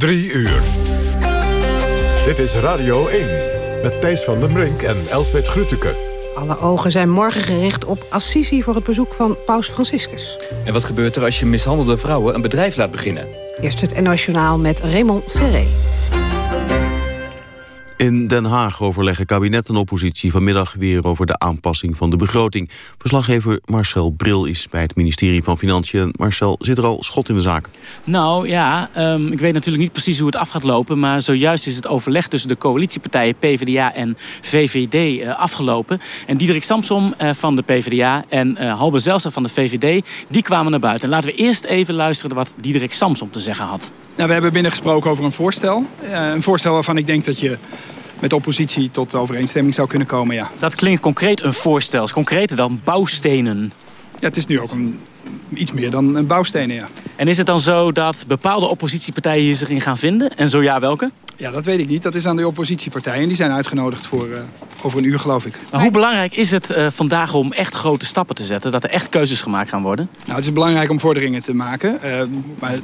Drie uur. Dit is Radio 1 met Thijs van den Brink en Elsbeth Grütke. Alle ogen zijn morgen gericht op Assisi voor het bezoek van paus Franciscus. En wat gebeurt er als je mishandelde vrouwen een bedrijf laat beginnen? Eerst het Nationaal met Raymond Serré. In Den Haag overleggen kabinet en oppositie vanmiddag weer over de aanpassing van de begroting. Verslaggever Marcel Bril is bij het ministerie van Financiën. Marcel, zit er al schot in de zaak? Nou ja, um, ik weet natuurlijk niet precies hoe het af gaat lopen... maar zojuist is het overleg tussen de coalitiepartijen PvdA en VVD uh, eh, afgelopen. En Diederik Samsom uh, van de PvdA en uh, Halbe van de VVD... die kwamen naar buiten. laten we eerst even luisteren wat Diederik Samsom te zeggen had. Nou, we hebben binnengesproken over een voorstel. een voorstel waarvan ik denk dat je met de oppositie tot overeenstemming zou kunnen komen, ja. Dat klinkt concreet een voorstel. Is concreter dan bouwstenen. Ja, het is nu ook een, iets meer dan een bouwstenen, ja. En is het dan zo dat bepaalde oppositiepartijen hier zich in gaan vinden? En zo ja, welke? Ja, dat weet ik niet. Dat is aan de oppositiepartijen. Die zijn uitgenodigd voor uh, over een uur, geloof ik. Maar hoe belangrijk is het uh, vandaag om echt grote stappen te zetten? Dat er echt keuzes gemaakt gaan worden? Nou, het is belangrijk om vorderingen te maken. Uh, maar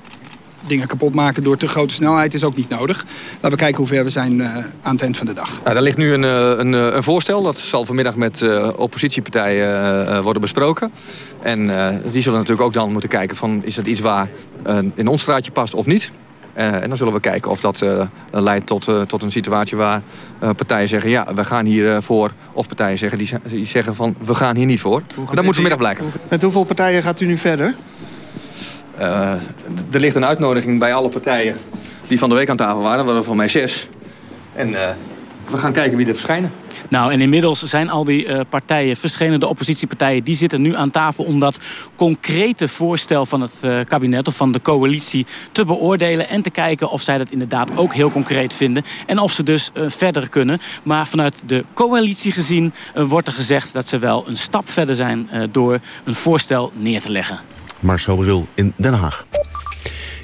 dingen kapot maken door te grote snelheid is ook niet nodig. Laten we kijken hoe ver we zijn uh, aan het eind van de dag. Nou, er ligt nu een, eh, een, eh, een, voorstel. Dat zal vanmiddag met uh, oppositiepartijen worden besproken. En die zullen natuurlijk ook dan moeten kijken van is het iets waar in ons straatje past of niet. en dan zullen we kijken of dat leidt tot, tot een situatie waar partijen zeggen... ja, we gaan hier voor. Of partijen zeggen, die, die zeggen van we gaan hier niet voor. Dat moet vanmiddag blijken. Met hoeveel partijen gaat u nu verder? Uh, er ligt een uitnodiging bij alle partijen die van de week aan tafel waren. Dat waren van mij zes. En uh, we gaan kijken wie er verschijnen. Nou, en inmiddels zijn al die uh, partijen, verschillende oppositiepartijen... die zitten nu aan tafel om dat concrete voorstel van het kabinet... of van de coalitie te beoordelen en te kijken of zij dat inderdaad ook heel concreet vinden. En of ze dus verder kunnen. Maar vanuit de coalitie gezien wordt er gezegd dat ze wel een stap verder zijn... door een voorstel neer te leggen. Marcel Bril in Den Haag.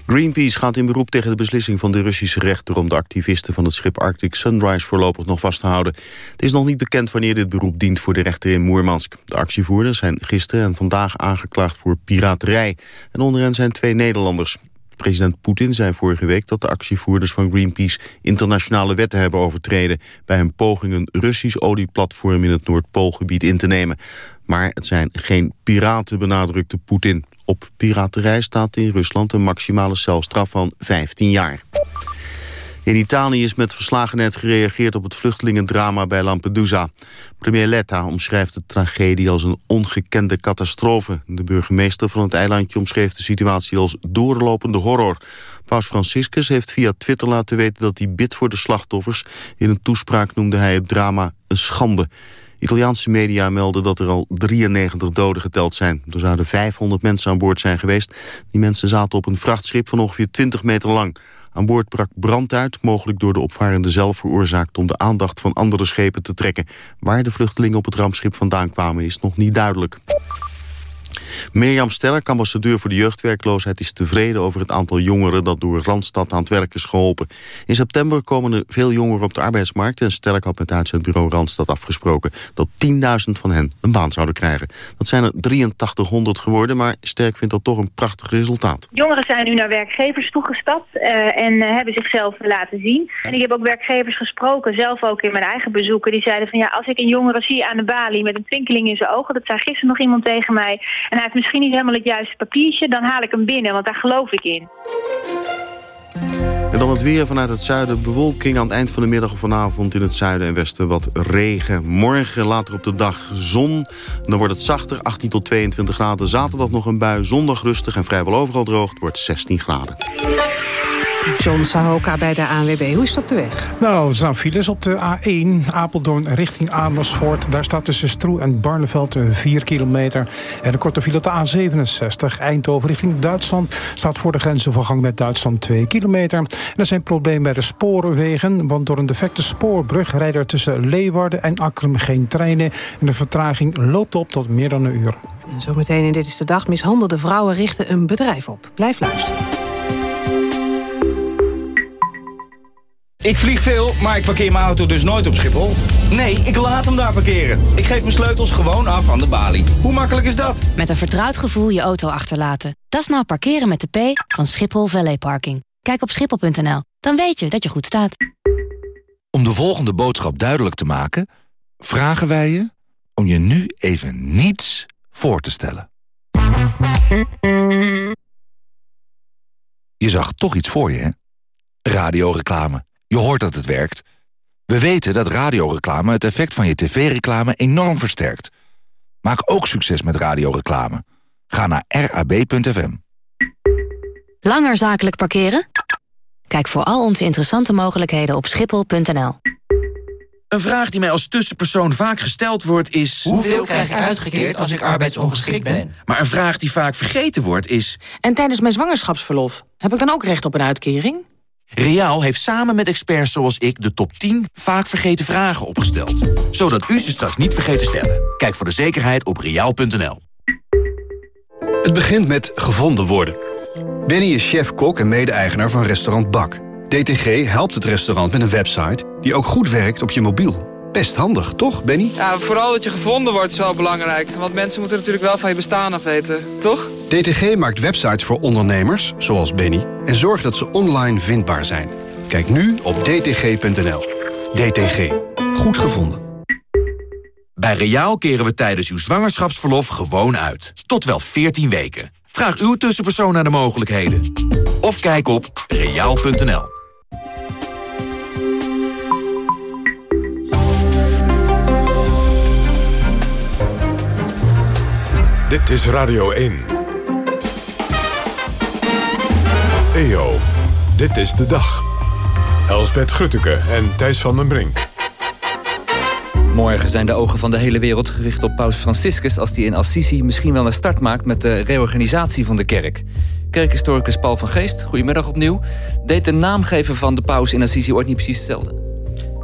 Greenpeace gaat in beroep tegen de beslissing van de Russische rechter... om de activisten van het schip Arctic Sunrise voorlopig nog vast te houden. Het is nog niet bekend wanneer dit beroep dient voor de rechter in Moermansk. De actievoerders zijn gisteren en vandaag aangeklaagd voor piraterij. En onder hen zijn twee Nederlanders. President Poetin zei vorige week dat de actievoerders van Greenpeace internationale wetten hebben overtreden bij een poging een Russisch olieplatform in het Noordpoolgebied in te nemen. Maar het zijn geen piraten, benadrukte Poetin. Op piraterij staat in Rusland een maximale celstraf van 15 jaar. In Italië is met verslagenheid gereageerd op het vluchtelingendrama bij Lampedusa. Premier Letta omschrijft de tragedie als een ongekende catastrofe. De burgemeester van het eilandje omschreef de situatie als doorlopende horror. Paus Franciscus heeft via Twitter laten weten dat hij bidt voor de slachtoffers. In een toespraak noemde hij het drama een schande. Italiaanse media melden dat er al 93 doden geteld zijn. Er zouden 500 mensen aan boord zijn geweest. Die mensen zaten op een vrachtschip van ongeveer 20 meter lang. Aan boord brak brand uit, mogelijk door de opvarende zelf veroorzaakt... om de aandacht van andere schepen te trekken. Waar de vluchtelingen op het rampschip vandaan kwamen is nog niet duidelijk. Mirjam Sterk, ambassadeur voor de jeugdwerkloosheid... is tevreden over het aantal jongeren dat door Randstad aan het werk is geholpen. In september komen er veel jongeren op de arbeidsmarkt... en Sterk had met uitzendbureau Randstad afgesproken... dat 10.000 van hen een baan zouden krijgen. Dat zijn er 8300 geworden, maar Sterk vindt dat toch een prachtig resultaat. Jongeren zijn nu naar werkgevers toegestapt uh, en uh, hebben zichzelf laten zien. En ik heb ook werkgevers gesproken, zelf ook in mijn eigen bezoeken... die zeiden van ja, als ik een jongere zie aan de balie met een twinkeling in zijn ogen... dat zei gisteren nog iemand tegen mij... en hij heeft misschien niet helemaal het juiste papiertje, dan haal ik hem binnen, want daar geloof ik in. En dan het weer vanuit het zuiden. Bewolking aan het eind van de middag of vanavond in het zuiden en westen wat regen. Morgen later op de dag zon. Dan wordt het zachter, 18 tot 22 graden. Zaterdag nog een bui, zondag rustig en vrijwel overal droog. Het wordt 16 graden. John Sahoka bij de ANWB. Hoe is het op de weg? Nou, er staan files op de A1 Apeldoorn richting Amersfoort. Daar staat tussen Stroe en Barneveld 4 kilometer. En een korte file op de A67 Eindhoven richting Duitsland... staat voor de grensovergang met Duitsland 2 kilometer. En er zijn problemen bij de spoorwegen... want door een defecte spoorbrug rijden er tussen Leeuwarden en Akrum geen treinen. En de vertraging loopt op tot meer dan een uur. zometeen in Dit is de Dag mishandelde vrouwen richten een bedrijf op. Blijf luisteren. Ik vlieg veel, maar ik parkeer mijn auto dus nooit op Schiphol. Nee, ik laat hem daar parkeren. Ik geef mijn sleutels gewoon af aan de balie. Hoe makkelijk is dat? Met een vertrouwd gevoel je auto achterlaten. Dat is nou parkeren met de P van Schiphol Valley Parking. Kijk op schiphol.nl, dan weet je dat je goed staat. Om de volgende boodschap duidelijk te maken... vragen wij je om je nu even niets voor te stellen. Je zag toch iets voor je, hè? Radioreclame. Je hoort dat het werkt. We weten dat radioreclame het effect van je tv-reclame enorm versterkt. Maak ook succes met radioreclame. Ga naar rab.fm. Langer zakelijk parkeren? Kijk voor al onze interessante mogelijkheden op schiphol.nl. Een vraag die mij als tussenpersoon vaak gesteld wordt is... Hoeveel krijg ik uitgekeerd als ik arbeidsongeschikt ben? Maar een vraag die vaak vergeten wordt is... En tijdens mijn zwangerschapsverlof, heb ik dan ook recht op een uitkering? Riaal heeft samen met experts zoals ik de top 10 vaak vergeten vragen opgesteld. Zodat u ze straks niet vergeet te stellen. Kijk voor de zekerheid op riaal.nl. Het begint met gevonden worden. Benny is chef-kok en mede-eigenaar van restaurant Bak. DTG helpt het restaurant met een website die ook goed werkt op je mobiel. Best handig, toch, Benny? Ja, vooral dat je gevonden wordt is wel belangrijk. Want mensen moeten natuurlijk wel van je bestaan af weten, toch? DTG maakt websites voor ondernemers, zoals Benny... en zorgt dat ze online vindbaar zijn. Kijk nu op dtg.nl. DTG. Goed gevonden. Bij Riaal keren we tijdens uw zwangerschapsverlof gewoon uit. Tot wel 14 weken. Vraag uw tussenpersoon naar de mogelijkheden. Of kijk op reaal.nl. Dit is Radio 1. EO, dit is de dag. Elsbet Grutteke en Thijs van den Brink. Morgen zijn de ogen van de hele wereld gericht op paus Franciscus... als die in Assisi misschien wel een start maakt met de reorganisatie van de kerk. Kerkhistoricus Paul van Geest, goedemiddag opnieuw. Deed de naamgever van de paus in Assisi ooit niet precies hetzelfde?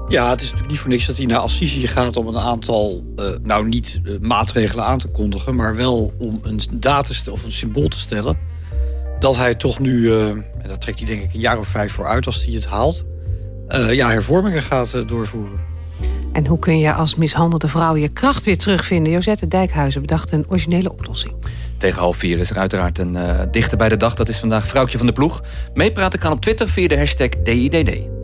Ja, het is natuurlijk niet voor niks dat hij naar Assisi gaat om een aantal, uh, nou niet uh, maatregelen aan te kondigen, maar wel om een datum of een symbool te stellen. Dat hij toch nu, uh, en daar trekt hij denk ik een jaar of vijf voor uit als hij het haalt, ja, hervormingen gaat doorvoeren. En hoe kun je als mishandelde vrouw je kracht weer terugvinden? Josette Dijkhuizen bedacht een originele oplossing. Tegen half vier is er uiteraard een uh, dichter bij de dag. Dat is vandaag Vrouwtje van de Ploeg. Meepraten kan op Twitter via de hashtag DIDD.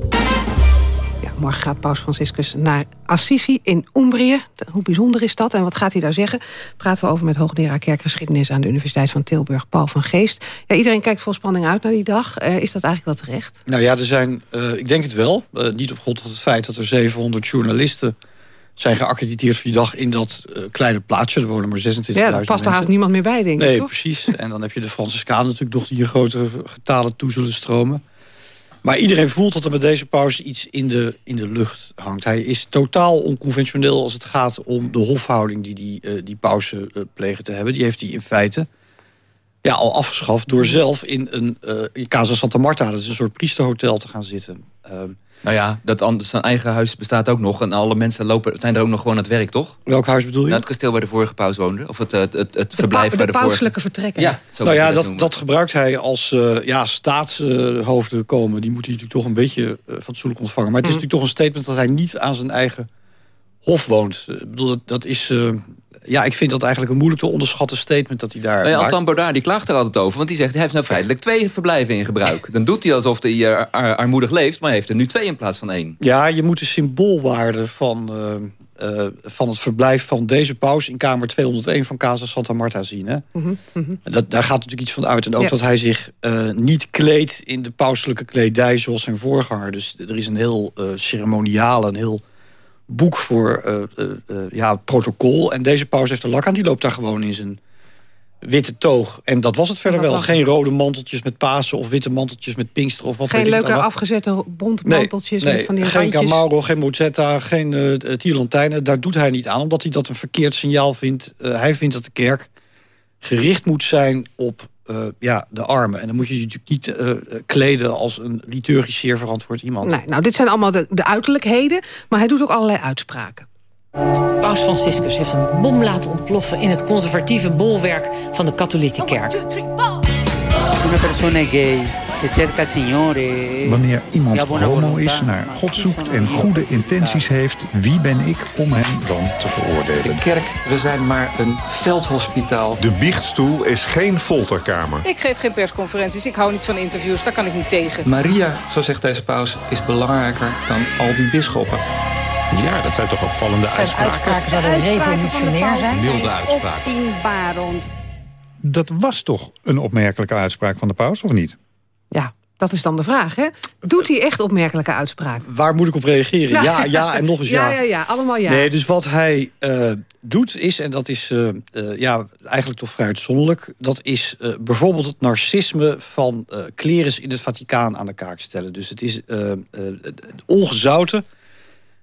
Morgen gaat Paus Franciscus naar Assisi in Umbrië. Hoe bijzonder is dat en wat gaat hij daar zeggen? Praten we over met hoogleraar kerkgeschiedenis... aan de Universiteit van Tilburg, Paul van Geest. Ja, iedereen kijkt vol spanning uit naar die dag. Uh, is dat eigenlijk wel terecht? Nou ja, er zijn, uh, ik denk het wel. Uh, niet op grond van het feit dat er 700 journalisten zijn geaccrediteerd voor die dag in dat kleine plaatsje. Er wonen maar 26.000 Ja, daar past er haast niemand meer bij, denk ik, Nee, toch? precies. En dan heb je de Franciscanen natuurlijk nog die hier grotere getalen toe zullen stromen. Maar iedereen voelt dat er met deze pauze iets in de, in de lucht hangt. Hij is totaal onconventioneel als het gaat om de hofhouding... die die, uh, die pauze uh, plegen te hebben. Die heeft hij in feite ja, al afgeschaft door zelf in een uh, in Casa Santa Marta... dat is een soort priesterhotel te gaan zitten. Um, nou ja, dat anders, zijn eigen huis bestaat ook nog. En alle mensen lopen, zijn er ook nog gewoon aan het werk, toch? Welk huis bedoel je? Nou, het kasteel waar de vorige paus woonde. Of het, het, het, het verblijf de waar de, de pauselijke vorige... vertrekken. Ja, zo nou ja, dat, dat, dat, gebruikt hij als uh, ja, staatshoofden komen. Die moeten natuurlijk toch een beetje uh, fatsoenlijk ontvangen. Maar het is mm. natuurlijk toch een statement dat hij niet aan zijn eigen hof woont. Ik bedoel, dat, dat is... Uh, ja, ik vind dat eigenlijk een moeilijk te onderschatten statement dat hij daar ja, Altan die klaagt er altijd over. Want die zegt, hij heeft nou feitelijk twee verblijven in gebruik. Dan doet hij alsof hij uh, ar armoedig leeft. Maar hij heeft er nu twee in plaats van één. Ja, je moet de symboolwaarde van, uh, uh, van het verblijf van deze paus... in kamer 201 van Casa Santa Marta zien. Hè? Mm -hmm, mm -hmm. Dat, daar gaat natuurlijk iets van uit. En ook ja. dat hij zich niet kleedt in de pauselijke kledij zoals zijn voorganger. Dus er is een heel ceremoniaal, een heel boek voor uh, uh, uh, ja, protocol. En deze paus heeft een lak aan, die loopt daar gewoon in zijn witte toog. En dat was het verder wel. Geen rode manteltjes met Pasen of witte manteltjes met Pinkster. Of wat geen leuke afgezette bonte manteltjes nee, met van die geen randjes. Camaro, geen Mozzetta, geen uh, Tierlantijnen. Daar doet hij niet aan, omdat hij dat een verkeerd signaal vindt. Uh, hij vindt dat de kerk gericht moet zijn op uh, ja, de armen. En dan moet je je natuurlijk niet uh, kleden als een liturgisch zeer verantwoord iemand. Nee, nou, dit zijn allemaal de, de uiterlijkheden, maar hij doet ook allerlei uitspraken. Paus Franciscus heeft een bom laten ontploffen... in het conservatieve bolwerk van de katholieke kerk. Una persona gay Wanneer iemand homo is, naar God zoekt en goede intenties heeft... wie ben ik om hem dan te veroordelen? Kerk, we zijn maar een veldhospitaal. De biechtstoel is geen folterkamer. Ik geef geen persconferenties, ik hou niet van interviews, daar kan ik niet tegen. Maria, zo zegt deze paus, is belangrijker dan al die bisschoppen. Ja, dat zijn toch opvallende uitspraken. Uitspraken zouden revolutionair zijn. Milde uitspraken. Opzienbarend. Dat was toch een opmerkelijke uitspraak van de paus, of niet? Ja, dat is dan de vraag, hè? Doet hij echt opmerkelijke uitspraken? Waar moet ik op reageren? Nou, Ja, ja en nog eens ja. Ja, ja, ja, allemaal ja. Nee, dus wat hij eh, doet is, en dat is uh, uh, ja, eigenlijk toch vrij uitzonderlijk... dat is bijvoorbeeld het narcisme van klerens in het Vaticaan aan de kaak stellen. Dus het is ongezouten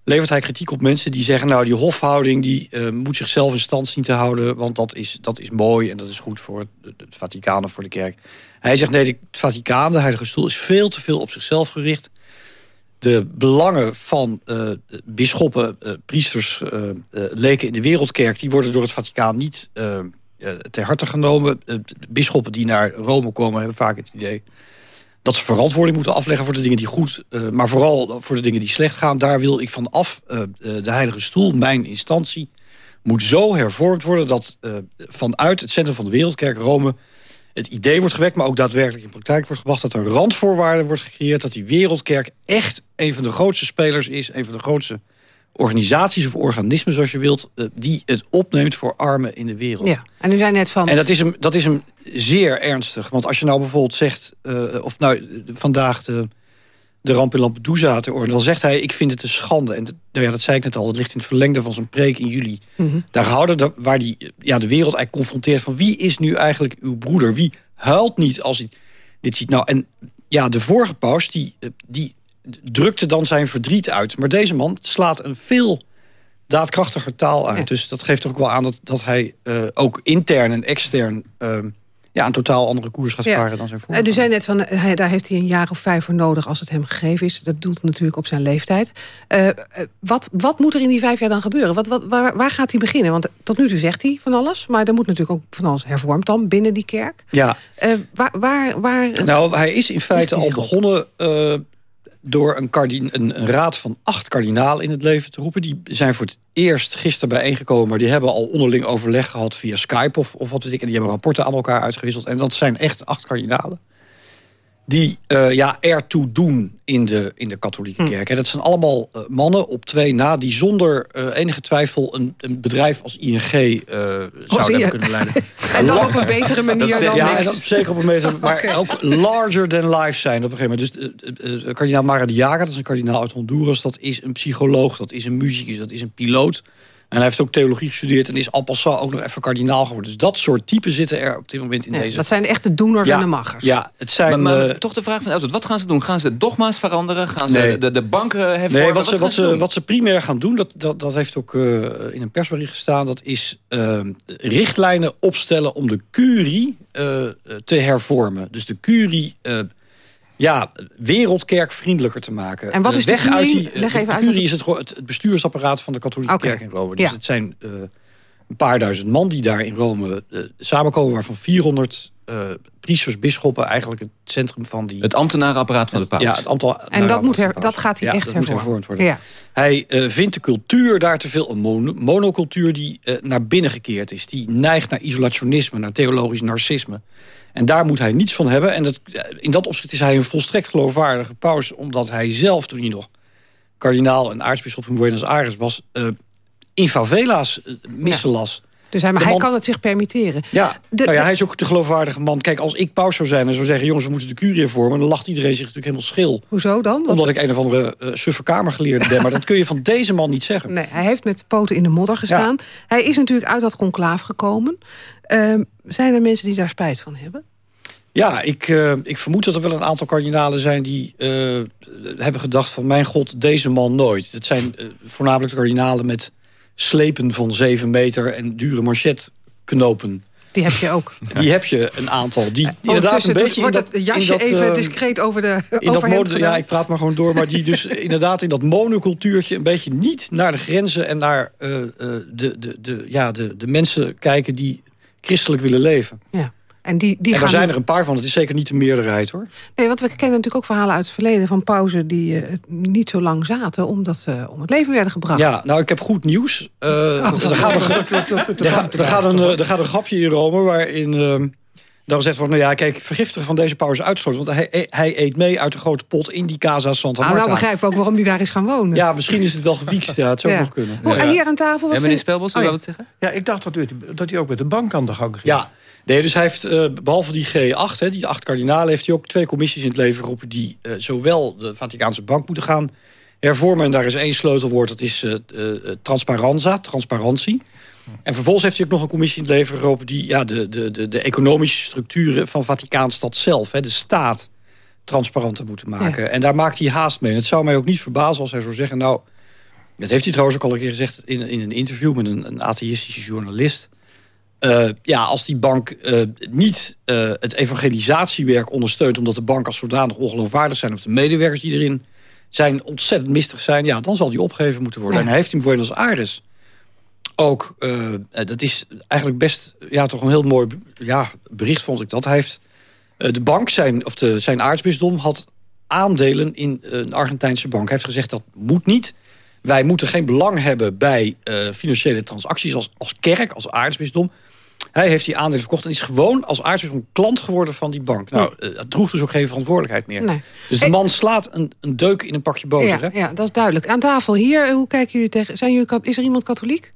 levert hij kritiek op mensen die zeggen... nou, die hofhouding die, uh, moet zichzelf in stand zien te houden... want dat is, dat is mooi en dat is goed voor het, het Vaticaan of voor de kerk. Hij zegt, nee, het Vaticaan, de Heilige Stoel... is veel te veel op zichzelf gericht. De belangen van uh, bisschoppen, uh, priesters, leken in de wereldkerk... die worden door het Vaticaan niet ter harte genomen. bisschoppen die naar Rome komen hebben vaak het idee dat ze verantwoording moeten afleggen voor de dingen die goed... Maar vooral voor de dingen die slecht gaan. Daar wil ik van af. De Heilige Stoel, mijn instantie, moet zo hervormd worden... dat vanuit het centrum van de Wereldkerk Rome het idee wordt gewekt... maar ook daadwerkelijk in praktijk wordt gebracht... dat er randvoorwaarden wordt gecreëerd... dat die Wereldkerk echt een van de grootste spelers is... een van de grootste organisaties of organismen, zoals je wilt... die het opneemt voor armen in de wereld. Ja, en u zei net van... En dat is hem, dat is hem zeer ernstig. Want als je nou bijvoorbeeld zegt... Uh, of nou, vandaag de, de ramp in Lampedusa te orde... dan zegt hij, ik vind het een schande. En nou ja, dat zei ik net al, dat ligt in het verlengde van zijn preek in juli. Mm -hmm. Daar gehouden, waar die, ja, de wereld eigenlijk confronteert... van wie is nu eigenlijk uw broeder? Wie huilt niet als hij dit ziet? Nou, en ja, de vorige paus, die, die drukte dan zijn verdriet uit. Maar deze man slaat een veel daadkrachtiger taal uit. Ja. Dus dat geeft toch ook wel aan dat, dat hij uh, ook intern en extern... Uh, ja, een totaal andere koers gaat varen dan zijn voorganger. U zei net, van, hij, daar heeft hij een jaar of vijf voor nodig als het hem gegeven is. Dat doet natuurlijk op zijn leeftijd. Uh, wat, wat moet er in die vijf jaar dan gebeuren? Wat, wat, waar, waar gaat hij beginnen? Want tot nu toe zegt hij van alles. Maar er moet natuurlijk ook van alles hervormd dan binnen die kerk. Ja. Uh, waar, waar, waar, nou, hij is in feite al begonnen door een, een, raad van acht kardinalen in het leven te roepen. Die zijn voor het eerst gisteren bijeengekomen... maar die hebben al onderling overleg gehad via Skype of, of wat weet ik... en die hebben rapporten aan elkaar uitgewisseld. En dat zijn echt acht kardinalen die uh, ja, ertoe doen in de, in de katholieke kerk. En dat zijn allemaal uh, mannen op twee na... die zonder uh, enige twijfel een, een, bedrijf als ING zouden hebben kunnen leiden. en dan op een betere manier dan Ja, en dat, zeker op een betere Maar okay. ook larger than life zijn op een gegeven moment. Dus kardinaal Maradiaga, dat is een kardinaal uit Honduras... dat is een psycholoog, dat is een muzikus, dat is een piloot... En hij heeft ook theologie gestudeerd en is passant ook nog even kardinaal geworden. Dus dat soort typen zitten er op dit moment in ja, deze... Dat zijn de echte doeners ja, en de machers. Ja, het zijn... Maar, maar uh, toch de vraag van Elton, wat gaan ze doen? Gaan ze dogma's veranderen? Gaan ze nee. de, de banken hervormen? Nee, wat, ze, wat, wat, ze, ze, wat ze primair gaan doen, dat, dat, dat heeft ook uh, in een persbericht gestaan... dat is uh, richtlijnen opstellen om de curie te hervormen. Dus de curie ja, wereldkerkvriendelijker te maken. En wat is de weg curie? uit die, Leg even de uit curie is het, het bestuursapparaat van de katholieke okay. kerk in Rome. Dus ja. het zijn uh, een paar duizend man die daar in Rome uh, samenkomen... waarvan 400 uh, priesters, bisschoppen eigenlijk het centrum van die... Het ambtenarenapparaat van de paus. Ja, het ambtenaar, en dat, moet her, dat gaat hij ja, echt dat hervormen. Moet hervormd worden. Ja. Hij vindt de cultuur daar te veel een mon monocultuur die naar binnen gekeerd is. Die neigt naar isolationisme, naar theologisch narcisme. En daar moet hij niets van hebben. En dat, in dat opzicht is hij een volstrekt geloofwaardige paus... omdat hij zelf, toen hij nog kardinaal en aartsbisschop van Buenos Aires was... Uh, in favela's uh, missen las. Dus hij, maar hij kan het zich permitteren. Ja, de, nou ja, hij is ook de geloofwaardige man. Kijk, als ik paus zou zijn en zou zeggen... jongens, we moeten de curie vormen... dan lacht iedereen zich natuurlijk helemaal schil. Hoezo dan? Omdat ik een of andere uh, suffe kamergeleerde ben. Maar dat kun je van deze man niet zeggen. Nee, hij heeft met de poten in de modder gestaan. Ja. Hij is natuurlijk uit dat conclaaf gekomen. Uh, zijn er mensen die daar spijt van hebben? Ja, ik, uh, ik vermoed dat er wel een aantal kardinalen zijn... die uh, hebben gedacht van... mijn god, deze man nooit. Het zijn voornamelijk kardinalen met slepen van zeven meter... en dure manchetknopen. Die heb je ook. Die heb je een aantal. Die inderdaad een beetje wordt het jasje even discreet over de in dat mode, Ja, ik praat maar gewoon door. Maar die dus inderdaad in dat monocultuurtje... een beetje niet naar de grenzen en naar uh, uh, de, de, de, ja, de, de mensen kijken... die christelijk willen leven. Ja. En, die, die en gaan... zijn er een paar van. Het is zeker niet de meerderheid, hoor. Nee, want we kennen natuurlijk ook verhalen uit het verleden... van pauzen die uh, niet zo lang zaten... omdat ze om het leven werden gebracht. Ja, nou, ik heb goed nieuws. Uh, oh, er, gaat een, er, gaat een, er gaat een grapje in Rome waarin... Uh, dan gezegd wordt, nou ja, kijk, vergiftigen van deze pauze uitgesloten. Want hij, hij eet mee uit de grote pot in die Casa Santa Marta. Ah, nou begrijp ik ook waarom hij daar is gaan wonen. Ja, misschien is het wel gewiekst, ja, het zou ja. nog kunnen. Oh, ja. Hier aan tafel, wat ja, meneer Spelbos, wil oh, wat zeggen? Ja, ik dacht dat, u, dat hij ook met de bank aan de gang ging. Ja, nee, dus hij heeft, uh, behalve die G8, hè, die acht kardinalen... heeft hij ook twee commissies in het leven geroepen... die uh, zowel de Vaticaanse bank moeten gaan hervormen... en daar is één sleutelwoord, dat is uh, transparanza, transparantie... En vervolgens heeft hij ook nog een commissie in het leven geroepen... die ja, de, de, de, de economische structuren van Vaticaanstad zelf... Hè, de staat transparanter moeten maken. Ja. En daar maakt hij haast mee. En het zou mij ook niet verbazen als hij zou zeggen... nou, dat heeft hij trouwens ook al een keer gezegd... in, in een interview met een, een atheïstische journalist... Uh, ja, als die bank uh, niet uh, het evangelisatiewerk ondersteunt... omdat de bank als zodanig ongeloofwaardig zijn... of de medewerkers die erin zijn ontzettend mistig zijn... ja, dan zal die opgegeven moeten worden. Ja. En hij heeft in Buenos Aires ook, dat is eigenlijk best ja, toch een heel mooi ja, bericht vond ik dat. Hij heeft de bank, zijn, of de, zijn aartsbisdom, had aandelen in een Argentijnse bank. Hij heeft gezegd dat moet niet. Wij moeten geen belang hebben bij uh, financiële transacties als, als kerk, als aartsbisdom. Hij heeft die aandelen verkocht en is gewoon als aartsbisdom klant geworden van die bank. Nou, uh, het droeg dus ook geen verantwoordelijkheid meer. Nee. Dus de man slaat een, een deuk in een pakje boter. Ja, hè? ja, dat is duidelijk. Aan tafel hier, hoe kijken jullie tegen... Zijn jullie, is er iemand katholiek?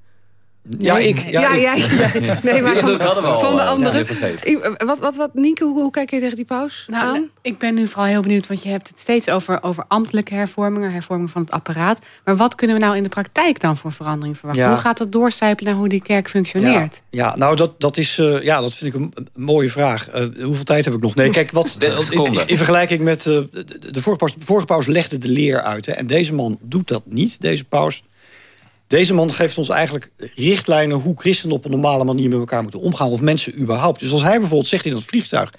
Ja, nee. ik. Ja, ja, ik. ja, ja. Nee, maar van, van de anderen. Ja, wat, wat, wat, Nienke, hoe, hoe, kijk je tegen die paus nou, aan? Ik ben nu vooral heel benieuwd, want je hebt het steeds over, over ambtelijke hervormingen, hervorming van het apparaat. Maar wat kunnen we nou in de praktijk dan voor verandering verwachten? Hoe gaat dat doorcijpelen naar hoe die kerk functioneert? Ja, nou, dat, dat, is, uh, ja, dat vind ik een, een mooie vraag. Uh, hoeveel tijd heb ik nog? Nee, kijk, wat, in, in, vergelijking met uh, de, de, vorige paus, de vorige paus legde de leer uit. Hè, en deze man doet dat niet, deze paus. Deze man geeft ons eigenlijk richtlijnen... hoe christenen op een normale manier met elkaar moeten omgaan. Of mensen überhaupt. Dus als hij bijvoorbeeld zegt in dat vliegtuig...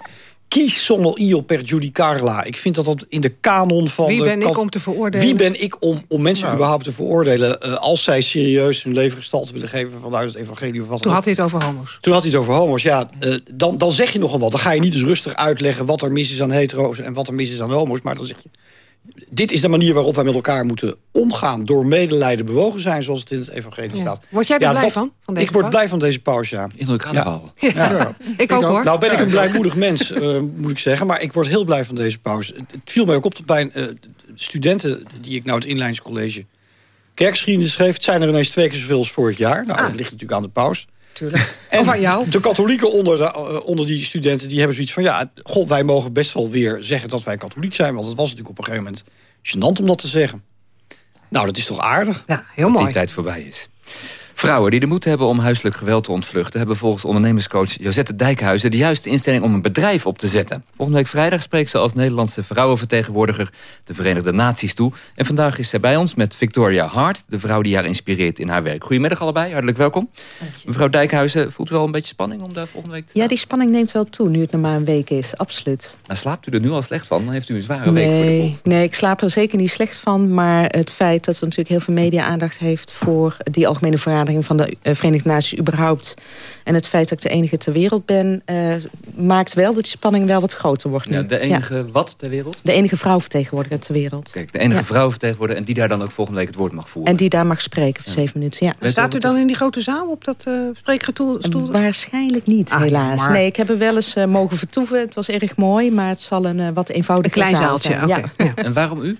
kies zonder io per judicarla. Ik vind dat dat in de kanon van... Wie de ben ik om te veroordelen? Wie ben ik om, om mensen nou. überhaupt te veroordelen... Uh, als zij serieus hun leven gestalte willen geven vanuit het evangelie? Of wat Toen had hij het over homo's. Toen had hij het over homo's, ja. Uh, dan, dan zeg je nogal wat. Dan ga je niet dus rustig uitleggen wat er mis is aan hetero's... en wat er mis is aan homo's. Maar dan zeg je dit is de manier waarop wij met elkaar moeten omgaan... door medelijden bewogen zijn, zoals het in het evangelie ja. staat. Word jij er ja, blij dat, van? van deze ik word pauze? blij van deze pauze, ja. Carnaval. Ja. Ja. ik ook, hoor. Nou ben ik een blijmoedig mens, uh, moet ik zeggen. Maar ik word heel blij van deze pauze. Het, viel mij ook op dat bij uh, studenten... die ik nou het inleidingscollege kerkgeschiedenis schreef... het zijn er ineens twee keer zoveel als vorig jaar. Nou, ah. dat ligt natuurlijk aan de En of aan jou. de katholieken onder, de, uh, onder die studenten... die hebben zoiets van... ja, god, wij mogen best wel weer zeggen dat wij katholiek zijn... want het was natuurlijk op een gegeven moment gênant om dat te zeggen. Nou, dat is toch aardig? Ja, heel dat mooi. die tijd voorbij is. Vrouwen die de moed hebben om huiselijk geweld te ontvluchten... hebben volgens ondernemerscoach Josette Dijkhuizen... de juiste instelling om een bedrijf op te zetten. Volgende week vrijdag spreekt ze als Nederlandse vrouwenvertegenwoordiger... de Verenigde Naties toe. En vandaag is zij bij ons met Victoria Hart... de vrouw die haar inspireert in haar werk. Goedemiddag allebei, hartelijk welkom. Mevrouw Dijkhuizen, voelt u wel een beetje spanning om daar volgende week te staan? Ja, die spanning neemt wel toe nu het nog maar een week is, absoluut. Nou, slaapt u er nu al slecht van? Dan heeft u een zware nee, week voor de boel. Nee, ik slaap er zeker niet slecht van. Maar het feit dat er natuurlijk heel veel media-aandacht heeft... voor die algemene vergadering van de uh, Verenigde Naties überhaupt... en het feit dat ik de enige ter wereld ben... Uh, maakt wel dat die spanning wel wat groter wordt nu. Ja, de enige ja. wat ter wereld? De enige vrouwvertegenwoordiger ter wereld. Kijk, de enige ja. vrouwvertegenwoordiger... en die daar dan ook volgende week het woord mag voeren. En die daar mag spreken voor zeven minuten, ja. Staat u dan in die grote zaal op dat uh, spreekstoel? Waarschijnlijk niet, ah, helaas. Maar... Nee, ik heb er wel eens uh, mogen vertoeven. Het was erg mooi, maar het zal een uh, wat eenvoudiger een klein zaaltje, zijn. Okay. Ja. En waarom u?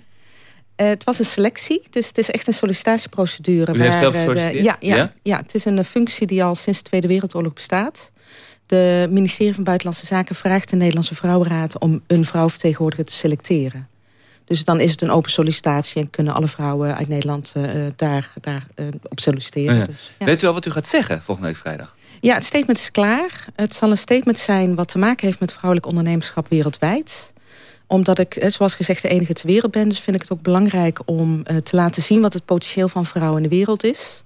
Uh, het was een selectie, dus het is echt een sollicitatieprocedure. U heeft zelf gesolliciteerd? Ja, ja, ja? ja, het is een functie die al sinds de Tweede Wereldoorlog bestaat. De ministerie van Buitenlandse Zaken vraagt de Nederlandse Vrouwenraad... om een vrouwvertegenwoordiger te selecteren. Dus dan is het een open sollicitatie... en kunnen alle vrouwen uit Nederland uh, daar, daar uh, op solliciteren. Oh ja. Dus, ja. Weet u al wat u gaat zeggen volgende week vrijdag? Ja, het statement is klaar. Het zal een statement zijn wat te maken heeft met vrouwelijk ondernemerschap wereldwijd omdat ik, zoals gezegd, de enige ter wereld ben... dus vind ik het ook belangrijk om uh, te laten zien... wat het potentieel van vrouwen in de wereld is.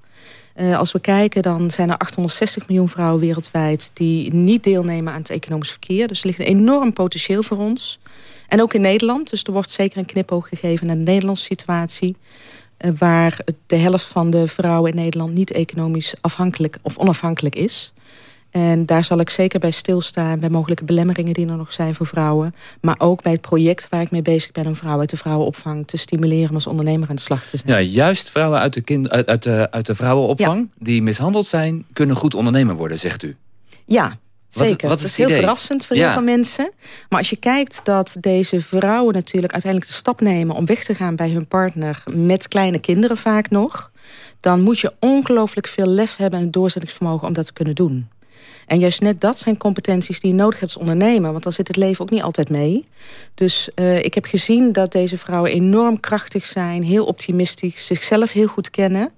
Uh, als we kijken, dan zijn er 860 miljoen vrouwen wereldwijd... die niet deelnemen aan het economisch verkeer. Dus er ligt een enorm potentieel voor ons. En ook in Nederland. Dus er wordt zeker een knipoog gegeven naar de Nederlandse situatie... Waar de helft van de vrouwen in Nederland... niet economisch afhankelijk of onafhankelijk is... En daar zal ik zeker bij stilstaan, bij mogelijke belemmeringen die er nog zijn voor vrouwen. Maar ook bij het project waar ik mee bezig ben om vrouwen uit de vrouwenopvang te stimuleren om als ondernemer aan de slag te zijn. Ja, juist vrouwen uit de, kind, uit, uit de, uit de vrouwenopvang die mishandeld zijn, kunnen goed ondernemer worden, zegt u. Ja, Zeker, wat, is dat is heel verrassend voor heel veel mensen. Maar als je kijkt dat deze vrouwen natuurlijk uiteindelijk de stap nemen... om weg te gaan bij hun partner met kleine kinderen vaak nog... dan moet je ongelooflijk veel lef hebben en doorzettingsvermogen om dat te kunnen doen. En juist net dat zijn competenties die je nodig hebt als ondernemer. Want dan zit het leven ook niet altijd mee. Dus uh, ik heb gezien dat deze vrouwen enorm krachtig zijn. Heel optimistisch, zichzelf heel goed kennen.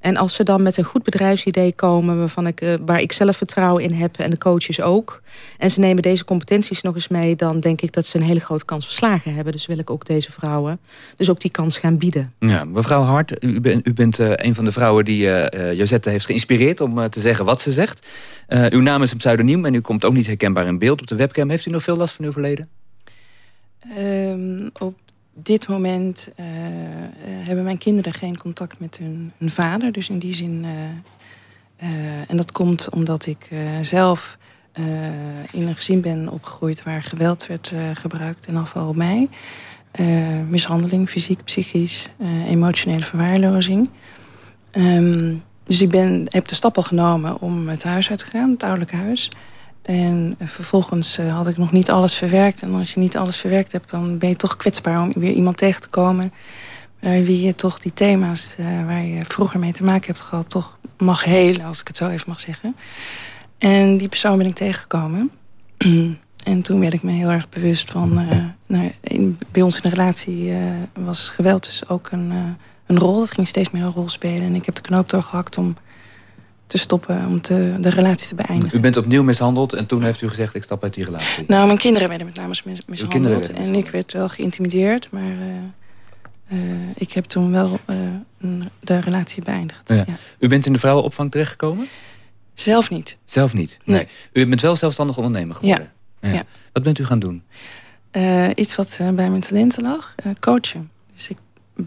En als ze dan met een goed bedrijfsidee komen... Waarvan ik, uh, waar ik zelf vertrouwen in heb en de coaches ook... en ze nemen deze competenties nog eens mee... dan denk ik dat ze een hele grote kans verslagen hebben. Dus wil ik ook deze vrouwen dus ook die kans gaan bieden. Ja, mevrouw Hart, u, bent, u bent uh, een van de vrouwen... die uh, Josette heeft geïnspireerd om te zeggen wat ze zegt. uw naam is een pseudoniem en u komt ook niet herkenbaar in beeld op de webcam. Heeft u nog veel last van uw verleden? Um, op dit moment uh, hebben mijn kinderen geen contact met hun, vader. Dus in die zin... Uh, en dat komt omdat ik zelf in een gezin ben opgegroeid... waar geweld werd gebruikt, en afval op mij. mishandeling, fysiek, psychisch, emotionele verwaarlozing. Um, dus ik ben, heb de stap al genomen om het huis uit te gaan, het ouderlijk huis... En vervolgens uh, had ik nog niet alles verwerkt. En als je niet alles verwerkt hebt, dan ben je toch kwetsbaar om weer iemand tegen te komen. Uh, wie je toch die thema's uh, waar je vroeger mee te maken hebt gehad, toch mag helen, als ik het zo even mag zeggen. En die persoon ben ik tegengekomen. en toen werd ik me heel erg bewust van... nou, in, bij ons in de relatie was geweld dus ook een, een rol. Dat ging steeds meer een rol spelen. En ik heb de knoop doorgehakt om te stoppen, om te, de relatie te beëindigen. U bent opnieuw mishandeld en toen heeft u gezegd ik stap uit die relatie. Nou, mijn kinderen werden met name mishandeld. En ik werd wel geïntimideerd, maar uh, uh, ik heb toen wel uh, de relatie beëindigd. Ja. U bent in de vrouwenopvang terechtgekomen? Zelf niet. Zelf niet? Nee. U bent wel zelfstandig ondernemer geworden? Ja. ja. Wat bent u gaan doen? iets wat bij mijn talenten lag, coachen.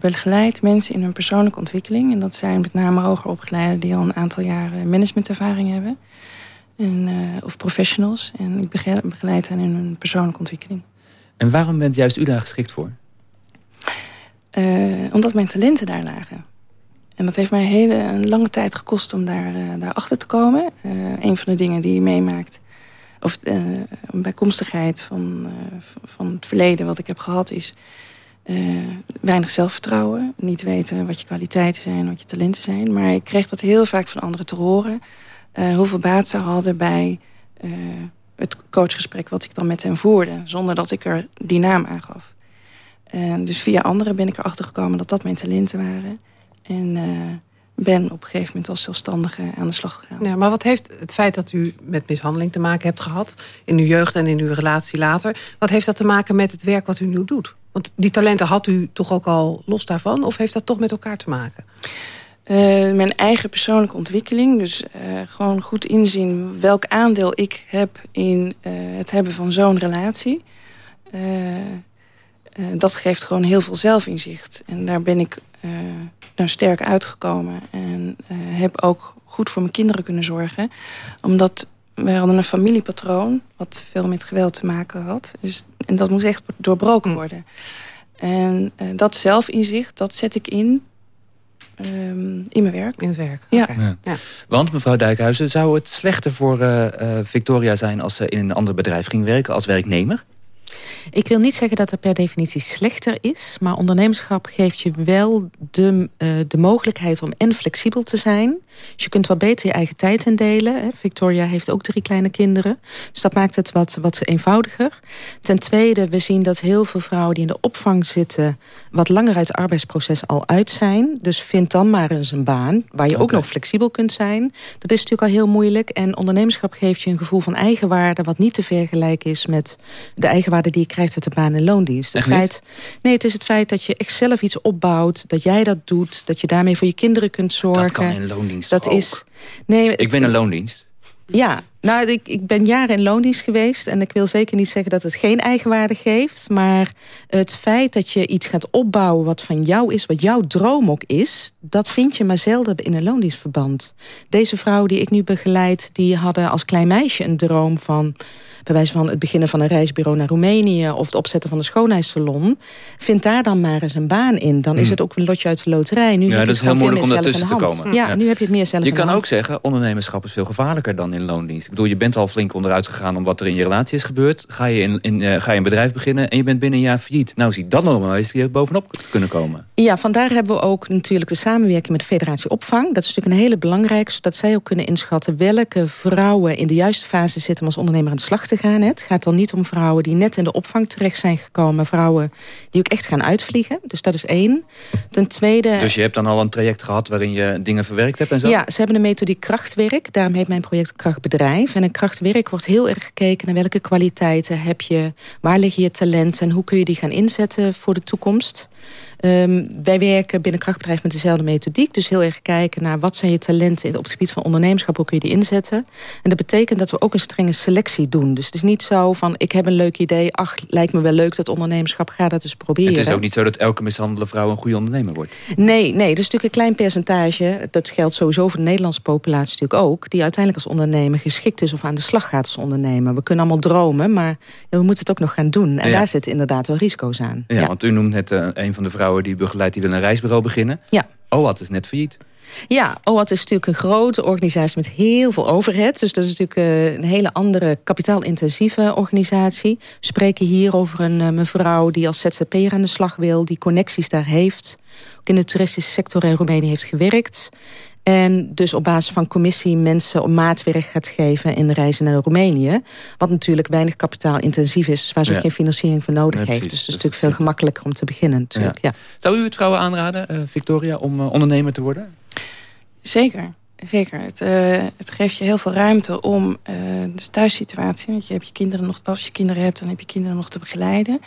Begeleid mensen in hun persoonlijke ontwikkeling. En dat zijn met name hoger opgeleiden die al een aantal jaren managementervaring hebben. En, uh, of professionals. En ik begeleid hen in hun persoonlijke ontwikkeling. En waarom bent juist u daar geschikt voor? Uh, omdat mijn talenten daar lagen. En dat heeft mij een hele lange tijd gekost om daar, uh, daar achter te komen. een van de dingen die je meemaakt... of een bijkomstigheid van, van het verleden wat ik heb gehad... is uh, weinig zelfvertrouwen. Niet weten wat je kwaliteiten zijn, wat je talenten zijn. Maar ik kreeg dat heel vaak van anderen te horen. Uh, hoeveel baat ze hadden bij uh, het coachgesprek wat ik dan met hen voerde. Zonder dat ik er die naam aan gaf. dus via anderen ben ik erachter gekomen dat dat mijn talenten waren. En ben op een gegeven moment als zelfstandige aan de slag gegaan. Ja, maar wat heeft het feit dat u met mishandeling te maken hebt gehad... in uw jeugd en in uw relatie later... wat heeft dat te maken met het werk wat u nu doet? Want die talenten had u toch ook al los daarvan? Of heeft dat toch met elkaar te maken? Uh, mijn eigen persoonlijke ontwikkeling. Dus uh, gewoon goed inzien welk aandeel ik heb in uh, het hebben van zo'n relatie. Dat geeft gewoon heel veel zelfinzicht. En daar ben ik nou sterk uitgekomen. En heb ook goed voor mijn kinderen kunnen zorgen. Omdat wij hadden een familiepatroon wat veel met geweld te maken had. Dus, en dat moest echt doorbroken hm. worden. En uh, dat zelfinzicht, dat zet ik in um, in mijn werk. In het werk, ja. ja. Want mevrouw Dijkhuizen, zou het slechter voor uh, uh, Victoria zijn... als ze in een ander bedrijf ging werken als werknemer? Ik wil niet zeggen dat het per definitie slechter is... maar ondernemerschap geeft je wel de, uh, de mogelijkheid om en flexibel te zijn. Dus je kunt wat beter je eigen tijd indelen. Hè. Victoria heeft ook drie kleine kinderen. Dus dat maakt het wat, wat eenvoudiger. Ten tweede, we zien dat heel veel vrouwen die in de opvang zitten... wat langer uit het arbeidsproces al uit zijn. Dus vind dan maar eens een baan waar je ook nog flexibel kunt zijn. Dat is natuurlijk al heel moeilijk. En ondernemerschap geeft je een gevoel van eigenwaarde... wat niet te vergelijken is met de eigenwaarde die je krijgt uit de baan- en loondienst. Het feit, nee, het is het feit dat je echt zelf iets opbouwt, dat jij dat doet, dat je daarmee voor je kinderen kunt zorgen. Dat kan in loondienst dat ook. is. Nee, ik ben een loondienst. Ja, Nou, ik, ik ben jaren in loondienst geweest. En ik wil zeker niet zeggen dat het geen eigenwaarde geeft. Maar het feit dat je iets gaat opbouwen wat van jou is... wat jouw droom ook is... dat vind je maar zelden in een loondienstverband. Deze vrouw die ik nu begeleid... die hadden als klein meisje een droom van bij wijze van het beginnen van een reisbureau naar Roemenië... of het opzetten van een schoonheidssalon... vind daar dan maar eens een baan in. Dan is hmm. het ook een lotje uit de loterij. Nu ja, heb dat is heel moeilijk om daartussen te komen. Ja, nu heb je het meer zelf Je kan ook zeggen, ondernemerschap is veel gevaarlijker dan in loondienst. Ik bedoel, je bent al flink onderuit gegaan om wat er in je relatie is gebeurd. Ga je, in, in uh, ga je een bedrijf beginnen en je bent binnen een jaar failliet. Nou, zie dat nog maar eens weer bovenop kunnen komen. Ja, vandaar hebben we ook natuurlijk de samenwerking met de Federatie Opvang. Dat is natuurlijk een hele belangrijke, zodat zij ook kunnen inschatten... welke vrouwen in de juiste fase zitten om als ondernemer aan de slag te gaan. Het gaat dan niet om vrouwen die net in de opvang terecht zijn gekomen. Vrouwen die ook echt gaan uitvliegen. Dus dat is één. Ten tweede... Dus je hebt dan al een traject gehad waarin je dingen verwerkt hebt en zo? Ja, ze hebben een methodiek krachtwerk. Daarom heet mijn project Krachtbedrijf. En in krachtwerk wordt heel erg gekeken naar welke kwaliteiten heb je. Waar liggen je talenten en hoe kun je die gaan inzetten voor de toekomst. Um, wij werken binnen Krachtbedrijf met dezelfde methodiek. Dus heel erg kijken naar wat zijn je talenten op het gebied van ondernemerschap. Hoe kun je die inzetten? En dat betekent dat we ook een strenge selectie doen. Dus het is niet zo van ik heb een leuk idee. Ach, lijkt me wel leuk dat ondernemerschap. Ga dat eens proberen. Het is ook niet zo dat elke mishandelde vrouw een goede ondernemer wordt. Nee, nee, dat is natuurlijk een klein percentage. Dat geldt sowieso voor de Nederlandse populatie natuurlijk ook. Die uiteindelijk als ondernemer geschikt is of aan de slag gaat als ondernemer. We kunnen allemaal dromen, maar we moeten het ook nog gaan doen. En daar zitten inderdaad wel risico's aan. Ja, want u noemt net uh, een van de vrouwen die begeleidt, die wil een reisbureau beginnen. Ja. OAT is net failliet. Ja, OAT is natuurlijk een grote organisatie met heel veel overhead. Dus dat is natuurlijk eh, een hele andere kapitaalintensieve organisatie. We spreken hier over een eh, mevrouw die als ZZP'er aan de slag wil... die connecties daar heeft. Ook in de toeristische sector in Roemenië heeft gewerkt. En dus op basis van commissie mensen om maatwerk gaat geven in de reizen naar Roemenië. Wat natuurlijk weinig kapitaalintensief is. Dus waar ze ook geen financiering voor nodig heeft. Dus het is natuurlijk veel gemakkelijker om te beginnen. Natuurlijk. Ja. Zou u het vrouwen aanraden, uh, Victoria, om uh, ondernemer te worden? Zeker. Zeker. Het, uh, het, geeft je heel veel ruimte om de thuissituatie. Want je hebt je kinderen nog, als je kinderen hebt, dan heb je kinderen nog te begeleiden.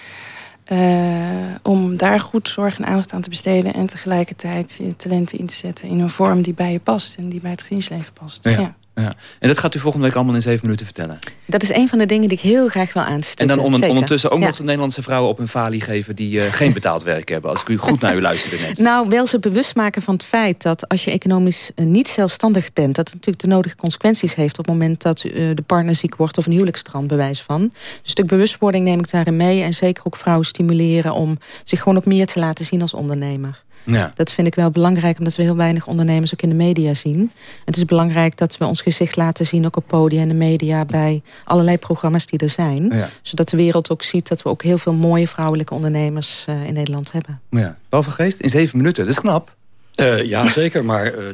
Uh, om daar goed zorg en aandacht aan te besteden... en tegelijkertijd je talenten in te zetten in een vorm die bij je past... en die bij het gezinsleven past. ja. Ja. En dat gaat u volgende week allemaal in zeven minuten vertellen. Dat is een van de dingen die ik heel graag wil aanstippen. En dan onder, ondertussen ook nog de Nederlandse vrouwen op hun falie geven... die uh, geen betaald werk hebben, als ik u goed naar u luisterde net. Nou, wel ze bewust maken van het feit dat als je economisch uh, niet zelfstandig bent... dat het natuurlijk de nodige consequenties heeft... op het moment dat uh, de partner ziek wordt of een huwelijksstrand bewijs van. Dus een stuk bewustwording neem ik daarin mee. En zeker ook vrouwen stimuleren om zich gewoon ook meer te laten zien als ondernemer. Ja. Dat vind ik wel belangrijk, omdat we heel weinig ondernemers ook in de media zien. Het is belangrijk dat we ons gezicht laten zien, ook op podia en de media, bij allerlei programma's die er zijn. Zodat de wereld ook ziet dat we ook heel veel mooie vrouwelijke ondernemers uh, in Nederland hebben. Ja. Paul van Geest, in zeven minuten, dat is knap. Uh, ja, zeker, maar uh,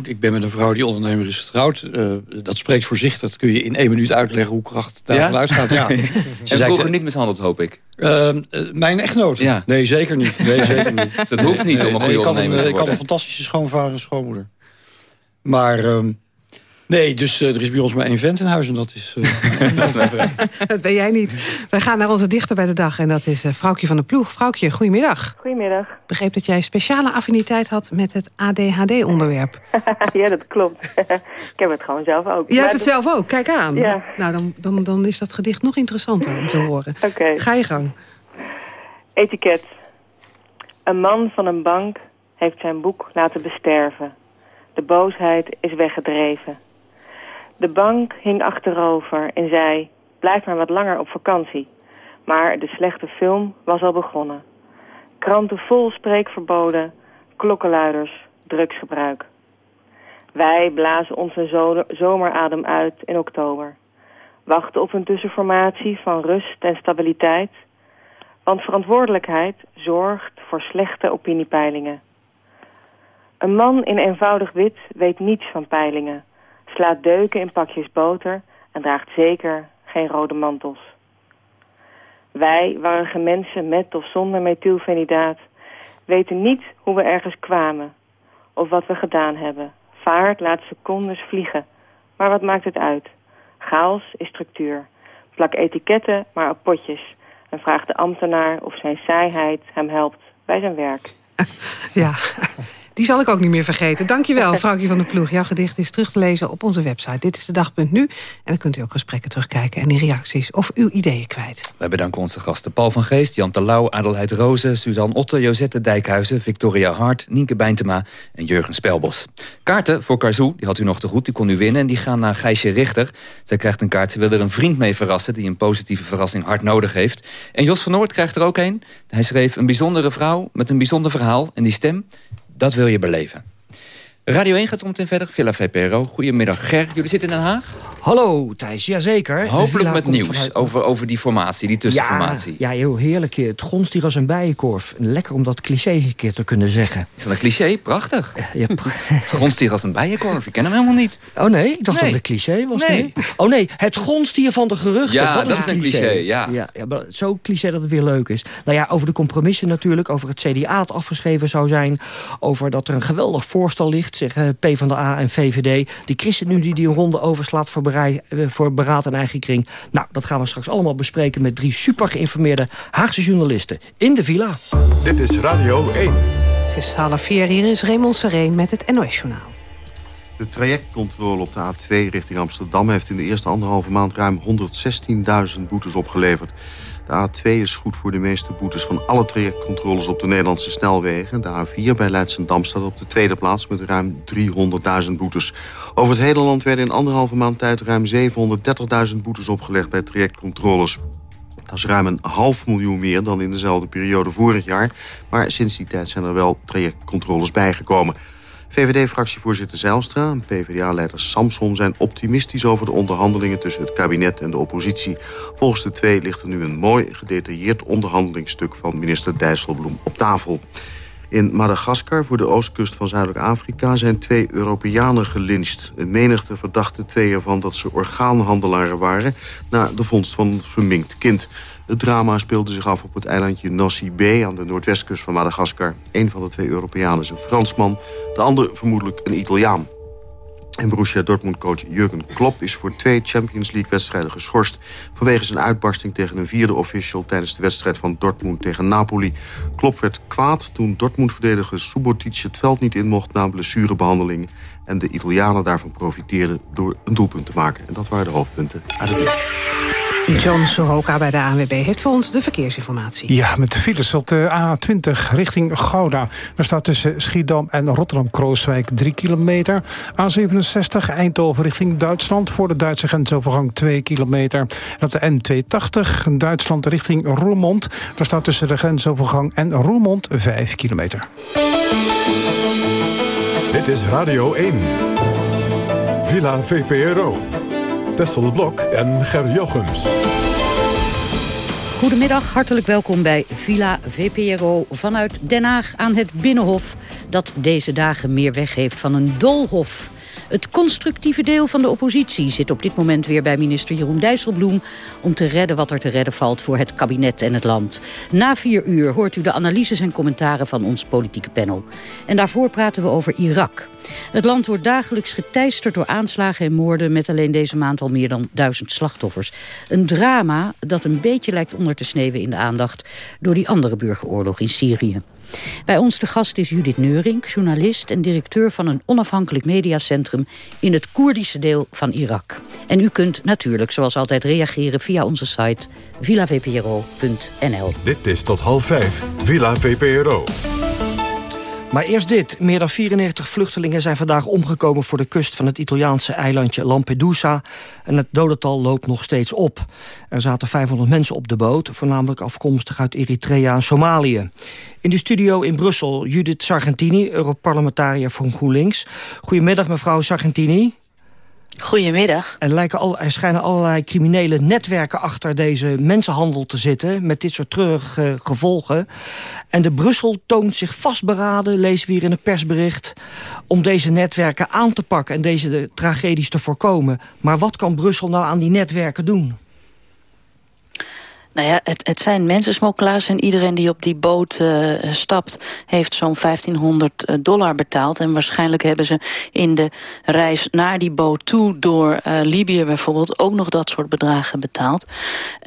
goed, ik ben met een vrouw die ondernemer is getrouwd. Uh, dat spreekt voor zich. Dat kun je in één minuut uitleggen hoe kracht daarvan ja? uitgaat. Ja. en vroeger niet mishandeld, hoop ik. Uh, mijn echtgenoot? Ja. Nee, zeker niet. Nee, zeker niet. dus dat hoeft niet nee, om een goede nee, ondernemer een, te worden. Ik had een fantastische schoonvader en schoonmoeder. Maar... Um, Nee, dus uh, er is bij ons maar één vent in huis en dat is... Uh, dat, is dat ben jij niet. We gaan naar onze dichter bij de dag en dat is uh, Vrouwtje van de Ploeg. Vrouwtje, goedemiddag. Goedemiddag. Begreep dat jij speciale affiniteit had met het ADHD-onderwerp. ja, dat klopt. ik heb het gewoon zelf ook. Jij hebt het zelf ook, kijk aan. Ja. Nou, dan, dan, dan is dat gedicht nog interessanter om te horen. Oké. Okay. Ga je gang. Etiket. Een man van een bank heeft zijn boek laten besterven. De boosheid is weggedreven. De bank hing achterover en zei, blijf maar wat langer op vakantie. Maar de slechte film was al begonnen. Kranten vol spreekverboden, klokkenluiders, drugsgebruik. Wij blazen onze zomeradem uit in oktober. Wachten op een tussenformatie van rust en stabiliteit. Want verantwoordelijkheid zorgt voor slechte opiniepeilingen. Een man in eenvoudig wit weet niets van peilingen slaat deuken in pakjes boter en draagt zeker geen rode mantels. Wij, warrige mensen met of zonder methylfenidaat, weten niet hoe we ergens kwamen of wat we gedaan hebben. Vaart laat secondes vliegen, maar wat maakt het uit? Chaos is structuur. Plak etiketten maar op potjes en vraag de ambtenaar of zijn saaiheid hem helpt bij zijn werk. Ja, Die zal ik ook niet meer vergeten. Dankjewel, vrouwtje van de Ploeg. Jouw gedicht is terug te lezen op onze website. Dit is de dag.nu. En dan kunt u ook gesprekken terugkijken en die reacties of uw ideeën kwijt. Wij bedanken onze gasten Paul van Geest, Jan Terlouw, Adelheid Rozen... Suzanne Otte, Josette Dijkhuizen, Victoria Hart, Nienke Bijntema en Jurgen Spelbos. Kaarten voor Kazoo, die had u nog te goed, die kon u winnen... en die gaan naar Gijsje Richter. Zij krijgt een kaart, ze wil er een vriend mee verrassen... die een positieve verrassing hard nodig heeft. En Jos van Noord krijgt er ook een. Hij schreef een bijzondere vrouw met een bijzonder verhaal. En die stem, dat wil je beleven. Radio 1 gaat zometeen verder. Villa VPRO. Goedemiddag Ger. Jullie zitten in Den Haag? Hallo Thijs, jazeker. Hopelijk met nieuws over, over die formatie, die tussenformatie. Ja, ja heel heerlijk. Het grondstier als een bijenkorf. Lekker om dat cliché een keer te kunnen zeggen. Is dat een cliché? Prachtig. Ja, het als een bijenkorf. Ik ken hem helemaal niet. Oh nee, ik dacht dat het een cliché was. Nee. Oh nee, het grondstier van de geruchten. Ja, dat, is een cliché. ja. Ja, ja, maar zo cliché dat het weer leuk is. Nou ja, over de compromissen natuurlijk. Over het CDA dat afgeschreven zou zijn. Over dat er een geweldig voorstel ligt, zeggen PvdA en VVD. Die ChristenUnie die een ronde overslaat voor eh, voor beraad en eigen kring. Nou, dat gaan we straks allemaal bespreken met drie super geïnformeerde Haagse journalisten in de villa. Dit is Radio 1. Het is half vier, hier is Raymond Sereen met het NOS-journaal. De trajectcontrole op de A2 richting Amsterdam heeft in de eerste anderhalve maand ruim 116.000 boetes opgeleverd. De A2 is goed voor de meeste boetes van alle trajectcontroles op de Nederlandse snelwegen. De A4 bij Leidschendam staat op de tweede plaats met ruim 300.000 boetes. Over het hele land werden in anderhalve maand tijd ruim 730.000 boetes opgelegd bij trajectcontroles. Dat is ruim een half miljoen meer dan in dezelfde periode vorig jaar. Maar sinds die tijd zijn er wel trajectcontroles bijgekomen. VVD-fractievoorzitter Zijlstra en PvdA-leider Samson zijn optimistisch over de onderhandelingen tussen het kabinet en de oppositie. Volgens de twee ligt er nu een mooi gedetailleerd onderhandelingsstuk van minister Dijsselbloem op tafel. In Madagaskar, voor de oostkust van Zuidelijk Afrika... zijn twee Europeanen gelincht. Een menigte verdachte twee ervan dat ze orgaanhandelaren waren... na de vondst van een verminkt kind. Het drama speelde zich af op het eilandje Nossi Bay... aan de noordwestkust van Madagaskar. Een van de twee Europeanen is een Fransman, de ander vermoedelijk een Italiaan. En Borussia Dortmund-coach Jurgen Klopp is voor twee Champions League-wedstrijden geschorst... vanwege zijn uitbarsting tegen een vierde official... tijdens de wedstrijd van Dortmund tegen Napoli. Klopp werd kwaad toen Dortmund-verdediger Subotic het veld niet in mocht... na blessurebehandeling en de Italianen daarvan profiteerden door een doelpunt te maken. En dat waren de hoofdpunten uit het bericht. John Sohoka bij de ANWB heeft voor ons de verkeersinformatie. Ja, met de files op de A20 richting Gouda. Er staat tussen Schiedam en Rotterdam-Krooswijk 3 kilometer. A67 Eindhoven richting Duitsland voor de Duitse grensovergang 2 kilometer. En op de N280 Duitsland richting Roermond. Daar staat tussen de grensovergang en Roermond 5 kilometer. Dit is Radio 1. Villa VPRO. Tessel Blok en Ger Jochems. Goedemiddag, hartelijk welkom bij Villa VPRO vanuit Den Haag aan het Binnenhof... dat deze dagen meer weg heeft van een doolhof... Het constructieve deel van de oppositie zit op dit moment weer bij minister Jeroen Dijsselbloem... om te redden wat er te redden valt voor het kabinet en het land. Na vier uur hoort u de analyses en commentaren van ons politieke panel. En daarvoor praten we over Irak. Het land wordt dagelijks geteisterd door aanslagen en moorden... met alleen deze maand al meer dan duizend slachtoffers. Een drama dat een beetje lijkt onder te sneeuwen in de aandacht... door die andere burgeroorlog in Syrië. Bij ons de gast is Judith Neurink, journalist en directeur van een onafhankelijk mediacentrum in het Koerdische deel van Irak. En u kunt natuurlijk zoals altijd reageren via onze site villavpro.nl. Dit is tot half vijf, Villa VPRO. Maar eerst dit. Meer dan 94 vluchtelingen zijn vandaag omgekomen... voor de kust van het Italiaanse eilandje Lampedusa. En het dodental loopt nog steeds op. Er zaten 500 mensen op de boot... voornamelijk afkomstig uit Eritrea en Somalië. In de studio in Brussel Judith Sargentini... Europarlementariër van GroenLinks. Goedemiddag mevrouw Sargentini. Goedemiddag. Er, lijken al, er schijnen allerlei criminele netwerken achter deze mensenhandel te zitten... met dit soort treurige gevolgen. En de Brussel toont zich vastberaden, lezen we hier in het persbericht... om deze netwerken aan te pakken en deze tragedies te voorkomen. Maar wat kan Brussel nou aan die netwerken doen? Nou ja, het, het zijn mensensmokkelaars en iedereen die op die boot uh, stapt... heeft zo'n 1500 eh, dollar betaald. En waarschijnlijk hebben ze in de reis naar die boot toe... door uh, Libië bijvoorbeeld ook nog dat soort bedragen betaald.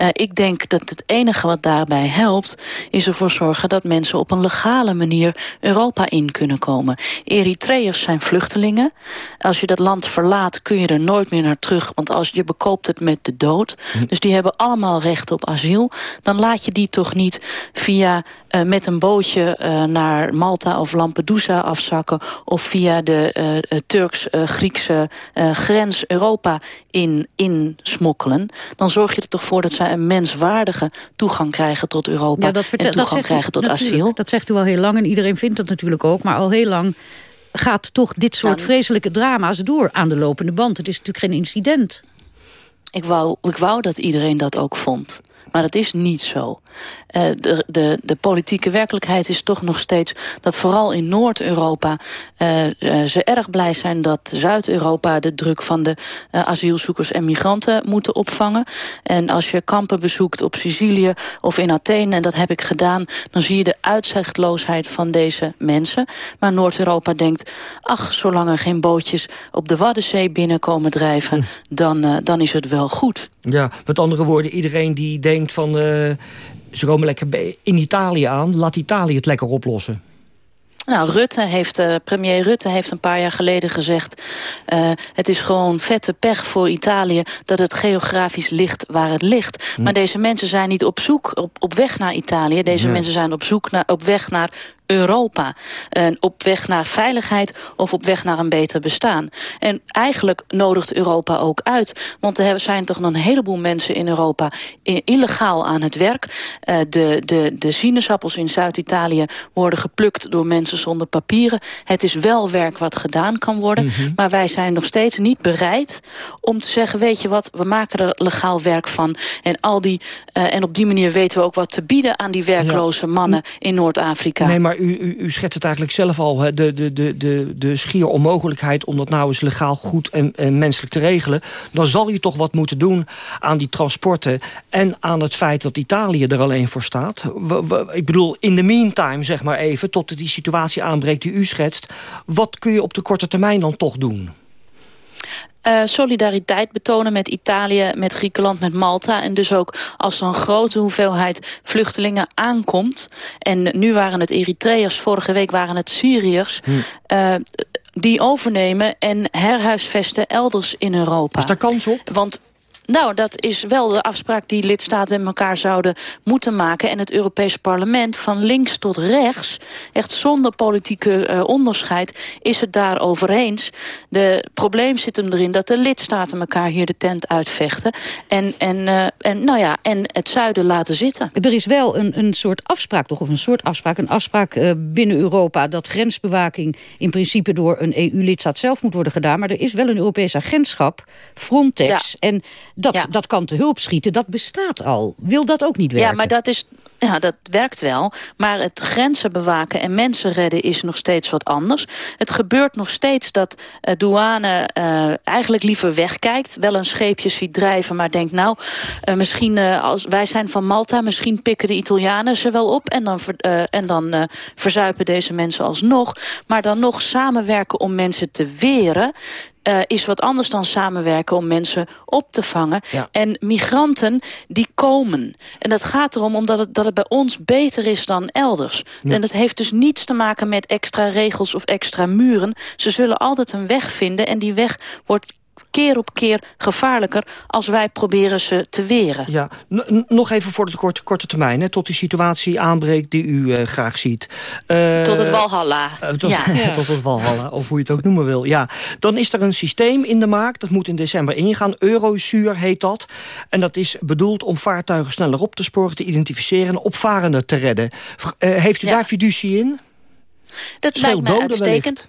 Uh, ik denk dat het enige wat daarbij helpt... is ervoor zorgen dat mensen op een legale manier Europa in kunnen komen. Eritreërs zijn vluchtelingen. Als je dat land verlaat kun je er nooit meer naar terug. Want als je bekoopt het met de dood. Hm. Dus die hebben allemaal recht op asiel. Dan laat je die toch niet via uh, met een bootje uh, naar Malta of Lampedusa afzakken... of via de uh, Turks-Griekse grens Europa in, in smokkelen. Dan zorg je er toch voor dat zij een menswaardige toegang krijgen tot Europa... Ja, en toegang krijgen tot asiel. Dat zegt u al heel lang en iedereen vindt dat natuurlijk ook. Maar al heel lang gaat toch dit soort nou, vreselijke drama's door aan de lopende band. Het is natuurlijk geen incident. Ik wou, ik wou dat iedereen dat ook vond. Maar dat is niet zo. Uh, de, de, de politieke werkelijkheid is toch nog steeds dat vooral in Noord-Europa uh, uh, ze erg blij zijn dat Zuid-Europa de druk van de asielzoekers en migranten moeten opvangen. En als je kampen bezoekt op Sicilië of in Athene, en dat heb ik gedaan, dan zie je de uitzichtloosheid van deze mensen. Maar Noord-Europa denkt, ach, zolang er geen bootjes op de Waddenzee binnenkomen drijven, hm. dan, dan is het wel goed. Ja, met andere woorden, iedereen die denkt van... Uh, ze komen lekker in Italië aan, laat Italië het lekker oplossen. Nou, Rutte heeft, uh, premier Rutte heeft een paar jaar geleden gezegd... Uh, het is gewoon vette pech voor Italië dat het geografisch ligt waar het ligt. Hm. Maar deze mensen zijn niet op zoek, op, op weg naar Italië. Deze mensen zijn op zoek naar, op weg naar Europa. En op weg naar veiligheid of op weg naar een beter bestaan. En eigenlijk nodigt Europa ook uit. Want er zijn toch nog een heleboel mensen in Europa illegaal aan het werk. Uh, de, de, de sinaasappels in Zuid-Italië worden geplukt door mensen zonder papieren. Het is wel werk wat gedaan kan worden. Mm -hmm. Maar wij zijn nog steeds niet bereid om te zeggen... weet je wat, we maken er legaal werk van. En, al die, uh, en op die manier weten we ook wat te bieden aan die werkloze mannen in Noord-Afrika. Nee, maar u, u, u schetst het eigenlijk zelf al. Hè? De, de, de, de, de schier onmogelijkheid om dat nou eens legaal goed en, en menselijk te regelen. Dan zal je toch wat moeten doen aan die transporten. En aan het feit dat Italië er alleen voor staat. Ik bedoel, in de meantime, zeg maar even, tot die situatie aanbreekt die u schetst. Wat kun je op de korte termijn dan toch doen? Uh, solidariteit betonen met Italië, met Griekenland, met Malta. En dus ook als er een grote hoeveelheid vluchtelingen aankomt... en nu waren het Eritreërs, vorige week waren het Syriërs... Hm. Uh, die overnemen en herhuisvesten elders in Europa. Is daar kans op? Want nou, dat is wel de afspraak die lidstaten met elkaar zouden moeten maken. En het Europees Parlement, van links tot rechts... echt zonder politieke uh, onderscheid, is het daarover eens. De probleem zit hem erin dat de lidstaten elkaar hier de tent uitvechten. En, en, uh, en, nou ja, en het zuiden laten zitten. Er is wel een, een soort afspraak, toch? Of een soort afspraak, een afspraak uh, binnen Europa... dat grensbewaking in principe door een EU-lidstaat zelf moet worden gedaan. Maar er is wel een Europees agentschap, Frontex... Ja. En dat, ja. dat kan te hulp schieten, dat bestaat al. Wil dat ook niet werken? Ja, maar dat is ja, dat werkt wel. Maar het grenzen bewaken en mensen redden is nog steeds wat anders. Het gebeurt nog steeds dat uh, douane uh, eigenlijk liever wegkijkt. Wel een scheepje ziet drijven, maar denkt nou... Uh, misschien, als wij zijn van Malta, misschien pikken de Italianen ze wel op... en dan, en dan verzuipen deze mensen alsnog. Maar dan nog samenwerken om mensen te weren... Uh, is wat anders dan samenwerken om mensen op te vangen. Ja. En migranten, die komen. En dat gaat erom omdat het, dat het bij ons beter is dan elders. Ja. En dat heeft dus niets te maken met extra regels of extra muren. Ze zullen altijd een weg vinden en die weg wordt keer op keer gevaarlijker als wij proberen ze te weren. Ja, nog even voor de korte, korte termijn, hè, tot die situatie aanbreekt die u uh, graag ziet. Uh, tot het Walhalla. Uh, tot, ja. tot het Walhalla, of hoe je het ook noemen wil. Ja. Dan is er een systeem in de maak, dat moet in december ingaan. Eurosuur heet dat. En dat is bedoeld om vaartuigen sneller op te sporen, te identificeren... en opvarenden te redden. heeft u ja. daar fiducie in? Dat lijkt me uitstekend.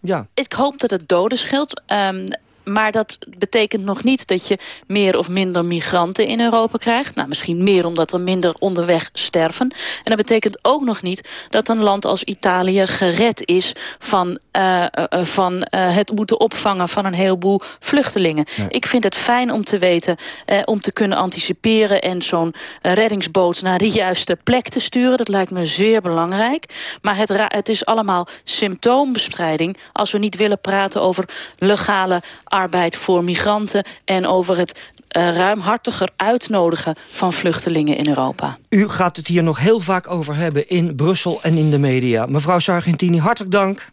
Ja. Ik hoop dat het doden scheelt. Um, maar dat betekent nog niet dat je meer of minder migranten in Europa krijgt. Nou, misschien meer omdat er minder onderweg sterven. En dat betekent ook nog niet dat een land als Italië gered is... van, uh, uh, van uh, het moeten opvangen van een heleboel vluchtelingen. Nee. Ik vind het fijn om te weten, om te kunnen anticiperen... en zo'n reddingsboot naar de juiste plek te sturen. Dat lijkt me zeer belangrijk. Maar het, het is allemaal symptoombestrijding... als we niet willen praten over legale arbeid voor migranten... en over het uh, ruimhartiger uitnodigen van vluchtelingen in Europa. U gaat het hier nog heel vaak over hebben in Brussel en in de media. Mevrouw Sargentini, hartelijk dank.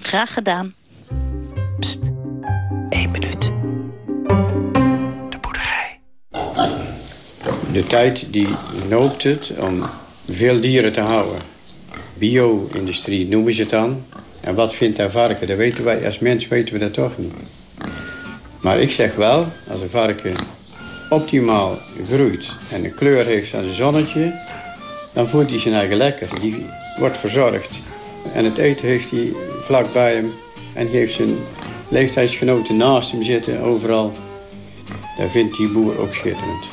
Graag gedaan. Pst, één minuut. De boerderij. De tijd die loopt het om veel dieren te houden. Bio-industrie noemen ze het dan. En wat vindt daar varken? Dat weten wij, als mens weten we dat toch niet. Maar ik zeg wel, als een varken optimaal groeit en een kleur heeft aan zijn zonnetje, dan voelt hij zijn eigen lekker. Die wordt verzorgd. En het eten heeft hij vlak bij hem. En die heeft zijn leeftijdsgenoten naast hem zitten, overal. Daar vindt die boer ook schitterend.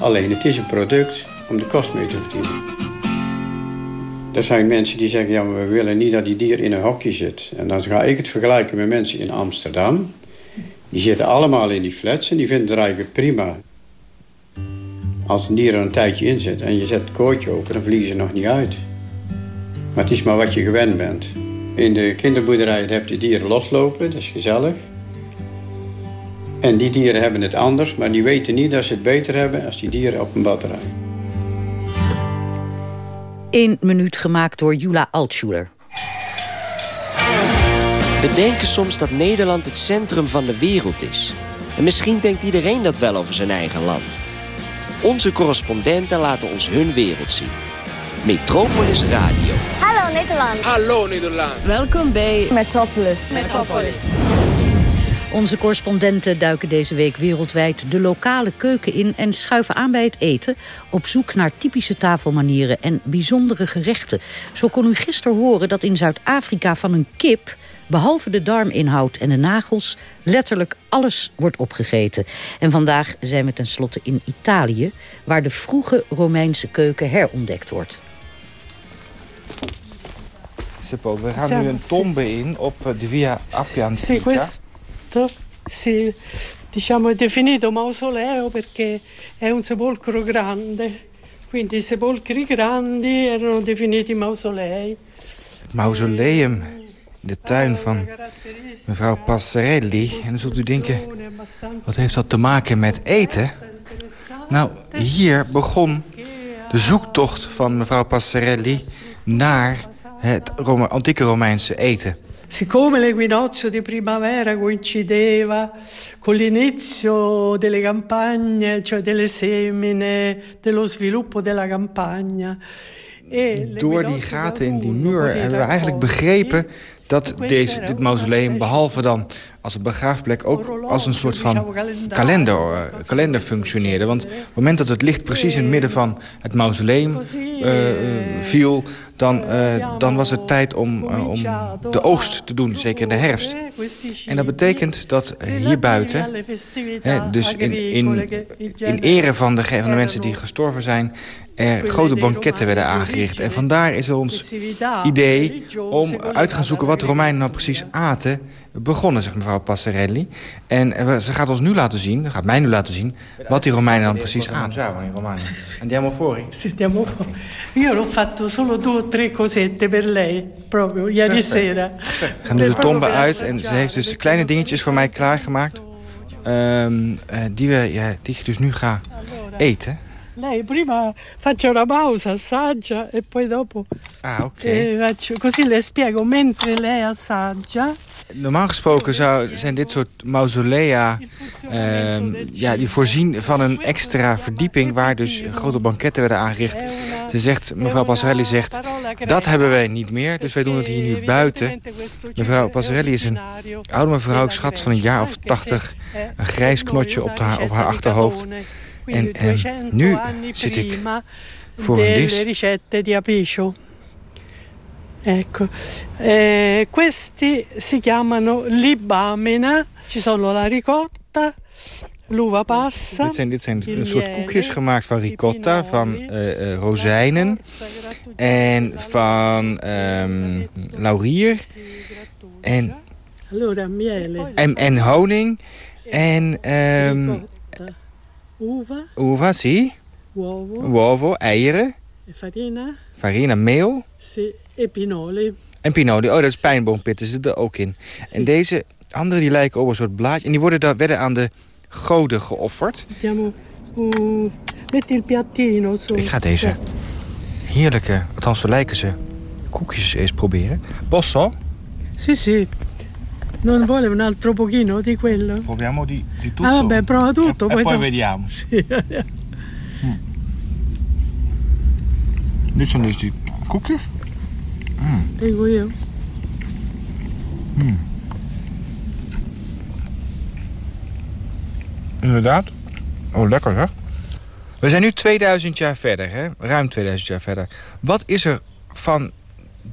Alleen, het is een product om de kost mee te verdienen. Er zijn mensen die zeggen, ja, maar we willen niet dat die dier in een hokje zit. En dan ga ik het vergelijken met mensen in Amsterdam. Die zitten allemaal in die flats en die vinden het eigenlijk prima. Als een dier er een tijdje in zit en je zet het kooitje open, dan vliegen ze nog niet uit. Maar het is maar wat je gewend bent. In de kinderboerderij heb je dieren loslopen, dat is gezellig. En die dieren hebben het anders, maar die weten niet dat ze het beter hebben als die dieren op een batterij. Eén minuut gemaakt door Jula Altschuler. We denken soms dat Nederland het centrum van de wereld is. En misschien denkt iedereen dat wel over zijn eigen land. Onze correspondenten laten ons hun wereld zien. Metropolis Radio. Hallo Nederland. Hallo Nederland. Welkom bij Metropolis. Metropolis. Onze correspondenten duiken deze week wereldwijd de lokale keuken in... en schuiven aan bij het eten op zoek naar typische tafelmanieren en bijzondere gerechten. Zo kon u gisteren horen dat in Zuid-Afrika van een kip behalve de darminhoud en de nagels, letterlijk alles wordt opgegeten. En vandaag zijn we tenslotte in Italië, waar de vroege Romeinse keuken herontdekt wordt. Seppo, we gaan nu een tombe in op de Via Appia Antica. Sì, questo sì, diciamo è definito mausoleo perché è un sepolcro grande. Quindi i sepolcri grandi erano definiti mausolei. Mausoleum de tuin van mevrouw Passarelli. En dan zult u denken, wat heeft dat te maken met eten? Nou, hier begon de zoektocht van mevrouw Passarelli... naar het antieke Romeinse eten. Siccome l'equinozio di primavera coincideva con l'inizio delle campagne, cioè delle semine, dello sviluppo della campagna... Door die gaten in die muur hebben we eigenlijk begrepen dat deze, dit mausoleum, behalve dan als een begraafplek... ook als een soort van kalender, uh, kalender functioneerde. Want op het moment dat het licht precies in het midden van het mausoleum uh, viel... Dan, uh, dan was het tijd om, om de oogst te doen, zeker in de herfst. En dat betekent dat hier buiten, dus in, in, in ere van de, van de mensen die gestorven zijn er grote banketten werden aangericht. En vandaar is ons idee om uit te gaan zoeken wat de Romeinen nou precies aten... begonnen, zegt mevrouw Passarelli. En ze gaat ons nu laten zien, gaat mij nu laten zien... wat die Romeinen dan precies aten. Andiamo fuori? Andiamo fuori. Io ho fatto solo due o tre cosette per lei, proprio ieri sera. We gaan nu de tombe uit en ze heeft dus kleine dingetjes voor mij klaargemaakt... Um, die, we, ja, die ik dus nu ga eten... Lei prima faccia una pausa, assaggia e poi dopo... Ah, oké. Okay. Faccio, così le spiego mentre lei assaggia. Normaal gesproken zou, zijn dit soort mausolea... Uh, ja, die voorzien van een extra verdieping... waar dus grote banketten werden aangericht. Ze zegt, mevrouw Passarelli zegt... dat hebben wij niet meer, dus wij doen het hier nu buiten. Mevrouw Passarelli is een oude mevrouw, schat van een jaar of tachtig. Een grijs knotje op, de, op haar achterhoofd. En, en nu zit ik voor een dis. ricette di Apicio. Ecco, eh, questi si chiamano libamina, ci sono la ricotta, l'uva passa. Dit zijn, dit zijn een soort koekjes gemaakt van ricotta, van uh, rozijnen en van um, laurier en, allora, miele. en, en honing en um, uva, uva sì. uovo, uovo eieren, farina, farina meel sì, e pinoli. En pinoli, oh dat is pijnboompitten, zit er ook in. En deze andere die lijken op een soort blaadje. En die worden daar, werden aan de goden geofferd. metti il piattino. Ik ga deze heerlijke, althans zo lijken ze, koekjes eens proberen. Posso? Sì, sì. Non vuole un altro pochino di quello? Proviamo di, di tutto. Ah, vabbè, prova tutto. E poi, vediamo. Sì. Mm. Dit zijn dus die koekjes. Mm. Tengo io. Mm. Inderdaad. Oh, lekker hè? We zijn nu 2000 jaar verder, hè? ruim 2000 jaar verder. Wat is er van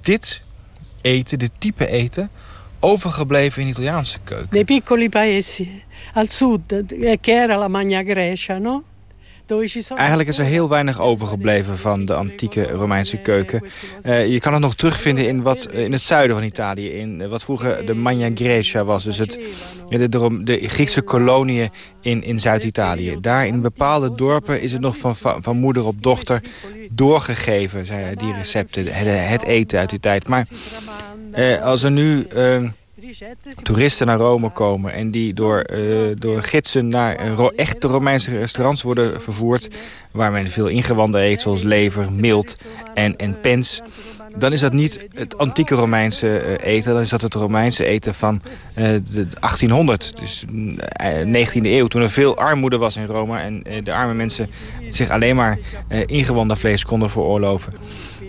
dit eten, dit type eten, overgebleven in de Italiaanse keuken? Nei piccoli paesi al sud, eh, che era la Magna Grecia, no? Eigenlijk is er heel weinig overgebleven van de antieke Romeinse keuken. Uh, je kan het nog terugvinden in, wat, in het zuiden van Italië. In wat vroeger de Magna Grecia was. Dus het, de, de, de Griekse koloniën in, in Zuid-Italië. Daar in bepaalde dorpen is het nog van, van, van moeder op dochter doorgegeven. Zijn die recepten, het, het eten uit die tijd. Maar uh, als er nu... Uh, toeristen naar Rome komen... en die door, uh, door gidsen naar echte Romeinse restaurants worden vervoerd... waar men veel ingewanden eet, zoals lever, mild en, en pens... dan is dat niet het antieke Romeinse uh, eten... dan is dat het Romeinse eten van de 1800, dus 19e eeuw... toen er veel armoede was in Rome... en de arme mensen zich alleen maar ingewanden vlees konden veroorloven...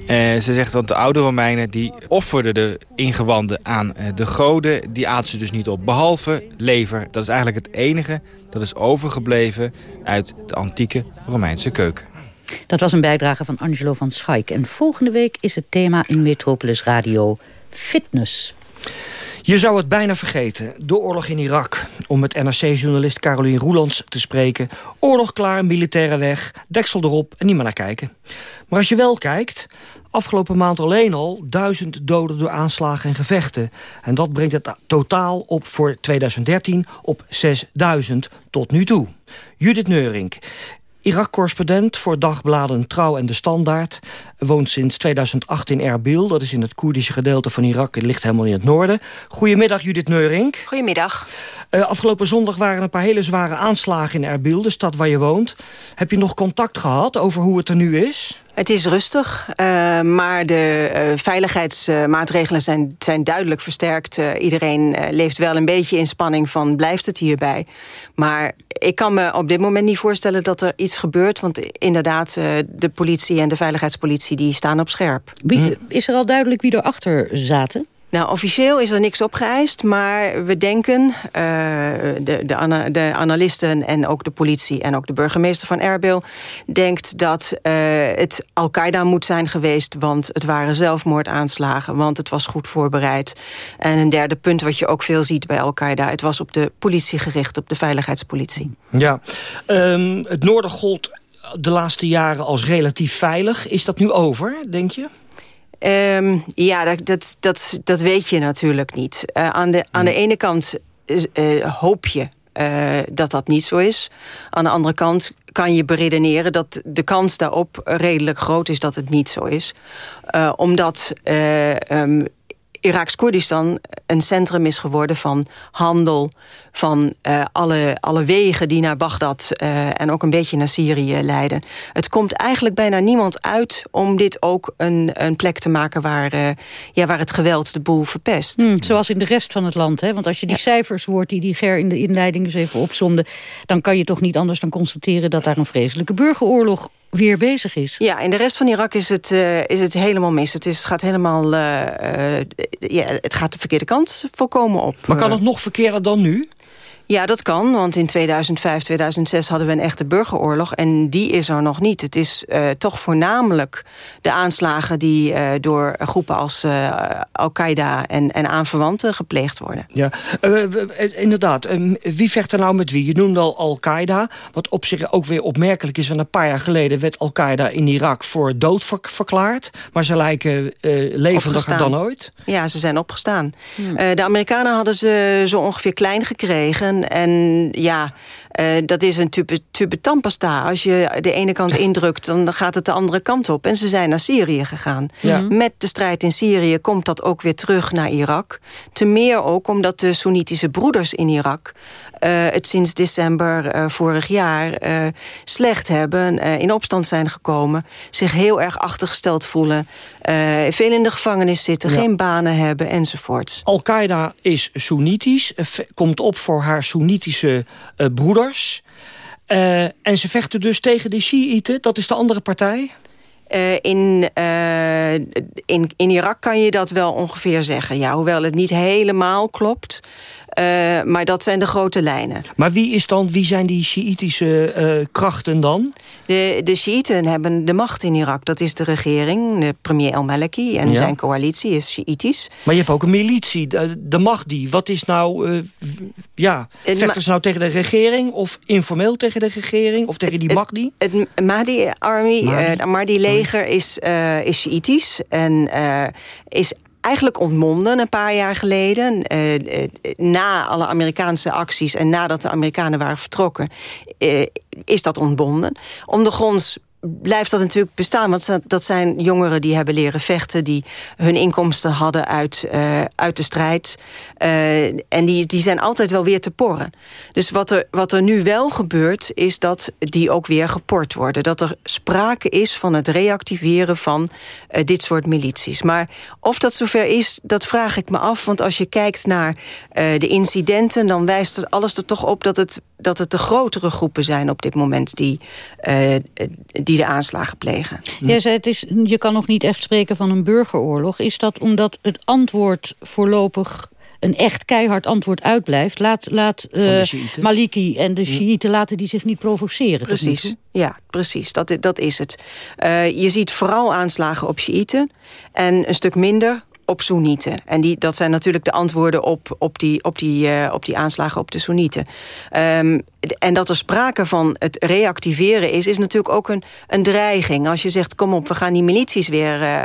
Uh, ze zegt, want de oude Romeinen die offerden de ingewanden aan uh, de goden. Die aten ze dus niet op, behalve lever. Dat is eigenlijk het enige dat is overgebleven uit de antieke Romeinse keuken. Dat was een bijdrage van Angelo van Schaik. En volgende week is het thema in Metropolis Radio fitness. Je zou het bijna vergeten. De oorlog in Irak. Om met NRC-journalist Caroline Roelands te spreken. Oorlog klaar, militaire weg, deksel erop en niet meer naar kijken. Maar als je wel kijkt... Afgelopen maand alleen al duizend doden door aanslagen en gevechten. En dat brengt het totaal op voor 2013 op 6000 tot nu toe. Judith Neurink, Irak-correspondent voor dagbladen Trouw en De Standaard. Woont sinds 2008 in Erbil. Dat is in het Koerdische gedeelte van Irak. Het ligt helemaal in het noorden. Goedemiddag Judith Neurink. Goedemiddag. Uh, afgelopen zondag waren er een paar hele zware aanslagen in Erbil. De stad waar je woont. Heb je nog contact gehad over hoe het er nu is? Het is rustig, uh, maar de uh, veiligheidsmaatregelen zijn, zijn duidelijk versterkt. Uh, iedereen leeft wel een beetje in spanning van blijft het hierbij. Maar ik kan me op dit moment niet voorstellen dat er iets gebeurt. Want inderdaad, de politie en de veiligheidspolitie die staan op scherp. Wie, is er al duidelijk wie erachter zaten? Nou, officieel is er niks opgeëist, maar we denken, uh, de, de, ana de, analisten en ook de politie en ook de burgemeester van Erbil, denkt dat uh, het Al-Qaeda moet zijn geweest, want het waren zelfmoordaanslagen, want het was goed voorbereid. En een derde punt wat je ook veel ziet bij Al-Qaeda, het was op de politie gericht, op de veiligheidspolitie. Ja, um, het noorden gold de laatste jaren als relatief veilig. Is dat nu over, denk je? Um, ja, dat, dat, dat, dat weet je natuurlijk niet. Uh, aan, de, aan de ene kant uh, hoop je uh, dat dat niet zo is. Aan de andere kant kan je beredeneren dat de kans daarop redelijk groot is dat het niet zo is. omdat um, Iraks-Koerdistan een centrum is geworden van handel... van uh, alle, alle wegen die naar Bagdad uh, en ook een beetje naar Syrië leiden. Het komt eigenlijk bijna niemand uit om dit ook een, een plek te maken... Waar, uh, ja, waar het geweld de boel verpest. Hmm, zoals in de rest van het land. Hè? Want als je die ja. cijfers hoort die die Ger in de inleiding eens even opzomde... dan kan je toch niet anders dan constateren... dat daar een vreselijke burgeroorlog weer bezig is. Ja, in de rest van Irak is het, uh, is het helemaal mis. Het, is, het gaat helemaal... Uh, uh, ja, het gaat de verkeerde kant volkomen op. Maar kan het nog verkeerder dan nu? Ja, dat kan, want in 2005, 2006 hadden we een echte burgeroorlog... en die is er nog niet. Het is uh, toch voornamelijk de aanslagen die uh, door groepen als uh, Al-Qaeda... En, en aanverwanten gepleegd worden. Ja, inderdaad. wie vecht er nou met wie? Je noemde al Al-Qaeda, wat op zich ook weer opmerkelijk is... want een paar jaar geleden werd Al-Qaeda in Irak voor dood ver verklaard... maar ze lijken levendiger dan ooit. Ja, ze zijn opgestaan. De Amerikanen hadden ze zo ongeveer klein gekregen... En ja, uh, dat is een tube, tube tandpasta. Als je de ene kant indrukt, dan gaat het de andere kant op. En ze zijn naar Syrië gegaan. Ja. Met de strijd in Syrië komt dat ook weer terug naar Irak. Te meer ook omdat de Soenitische broeders in Irak... Uh, het sinds december uh, vorig jaar slecht hebben... in opstand zijn gekomen, zich heel erg achtergesteld voelen... veel in de gevangenis zitten, ja. geen banen hebben enzovoorts. Al-Qaeda is Soenitisch, komt op voor haar Soenitische broeders uh, en ze vechten dus tegen de Shiiten, dat is de andere partij? Uh, in, uh, in, in Irak kan je dat wel ongeveer zeggen. Ja, hoewel het niet helemaal klopt. Uh, maar dat zijn de grote lijnen. Maar wie, is dan, wie zijn die Sjiitische uh, krachten dan? De, de hebben de macht in Irak. Dat is de regering, de premier El-Maliki. En ja. zijn coalitie is Sjiitisch. Maar je hebt ook een militie, de, de Mahdi. Wat is nou... Uh, ja, vechten ze nou tegen de regering? Of informeel tegen de regering? Of tegen die Mahdi? Het, het Mahdi Army, Mahdi. het Mahdi leger is, is. En is eigenlijk ontmonden een paar jaar geleden. Uh, na alle Amerikaanse acties en nadat de Amerikanen waren vertrokken... Uh, is dat ontbonden. Ondergronds blijft dat natuurlijk bestaan. Want dat zijn jongeren die hebben leren vechten... die hun inkomsten hadden uit, uh, uit de strijd. Uh, en die, die zijn altijd wel weer te porren. Dus wat er, wat er nu wel gebeurt... is dat die ook weer geport worden. Dat er sprake is van het reactiveren van uh, dit soort milities. Maar of dat zover is, dat vraag ik me af. Want als je kijkt naar de incidenten... dan wijst er alles er toch op dat het, dat het de grotere groepen zijn op dit moment... die, die die de aanslagen plegen. Jij zei, het is, je kan nog niet echt spreken van een burgeroorlog. Is dat omdat het antwoord voorlopig een echt keihard antwoord uitblijft... laat, laat uh, Maliki en de Shiiten laten die zich niet provoceren. Precies, ja, precies. Dat, dat is het. Uh, je ziet vooral aanslagen op Shiiten en een stuk minder op Soenieten. En die, dat zijn natuurlijk de antwoorden op, op, die, op, die, uh, op die aanslagen op de Soenieten. Um, en dat er sprake van het reactiveren is, is natuurlijk ook een, een dreiging. Als je zegt, kom op, we gaan die milities weer, uh,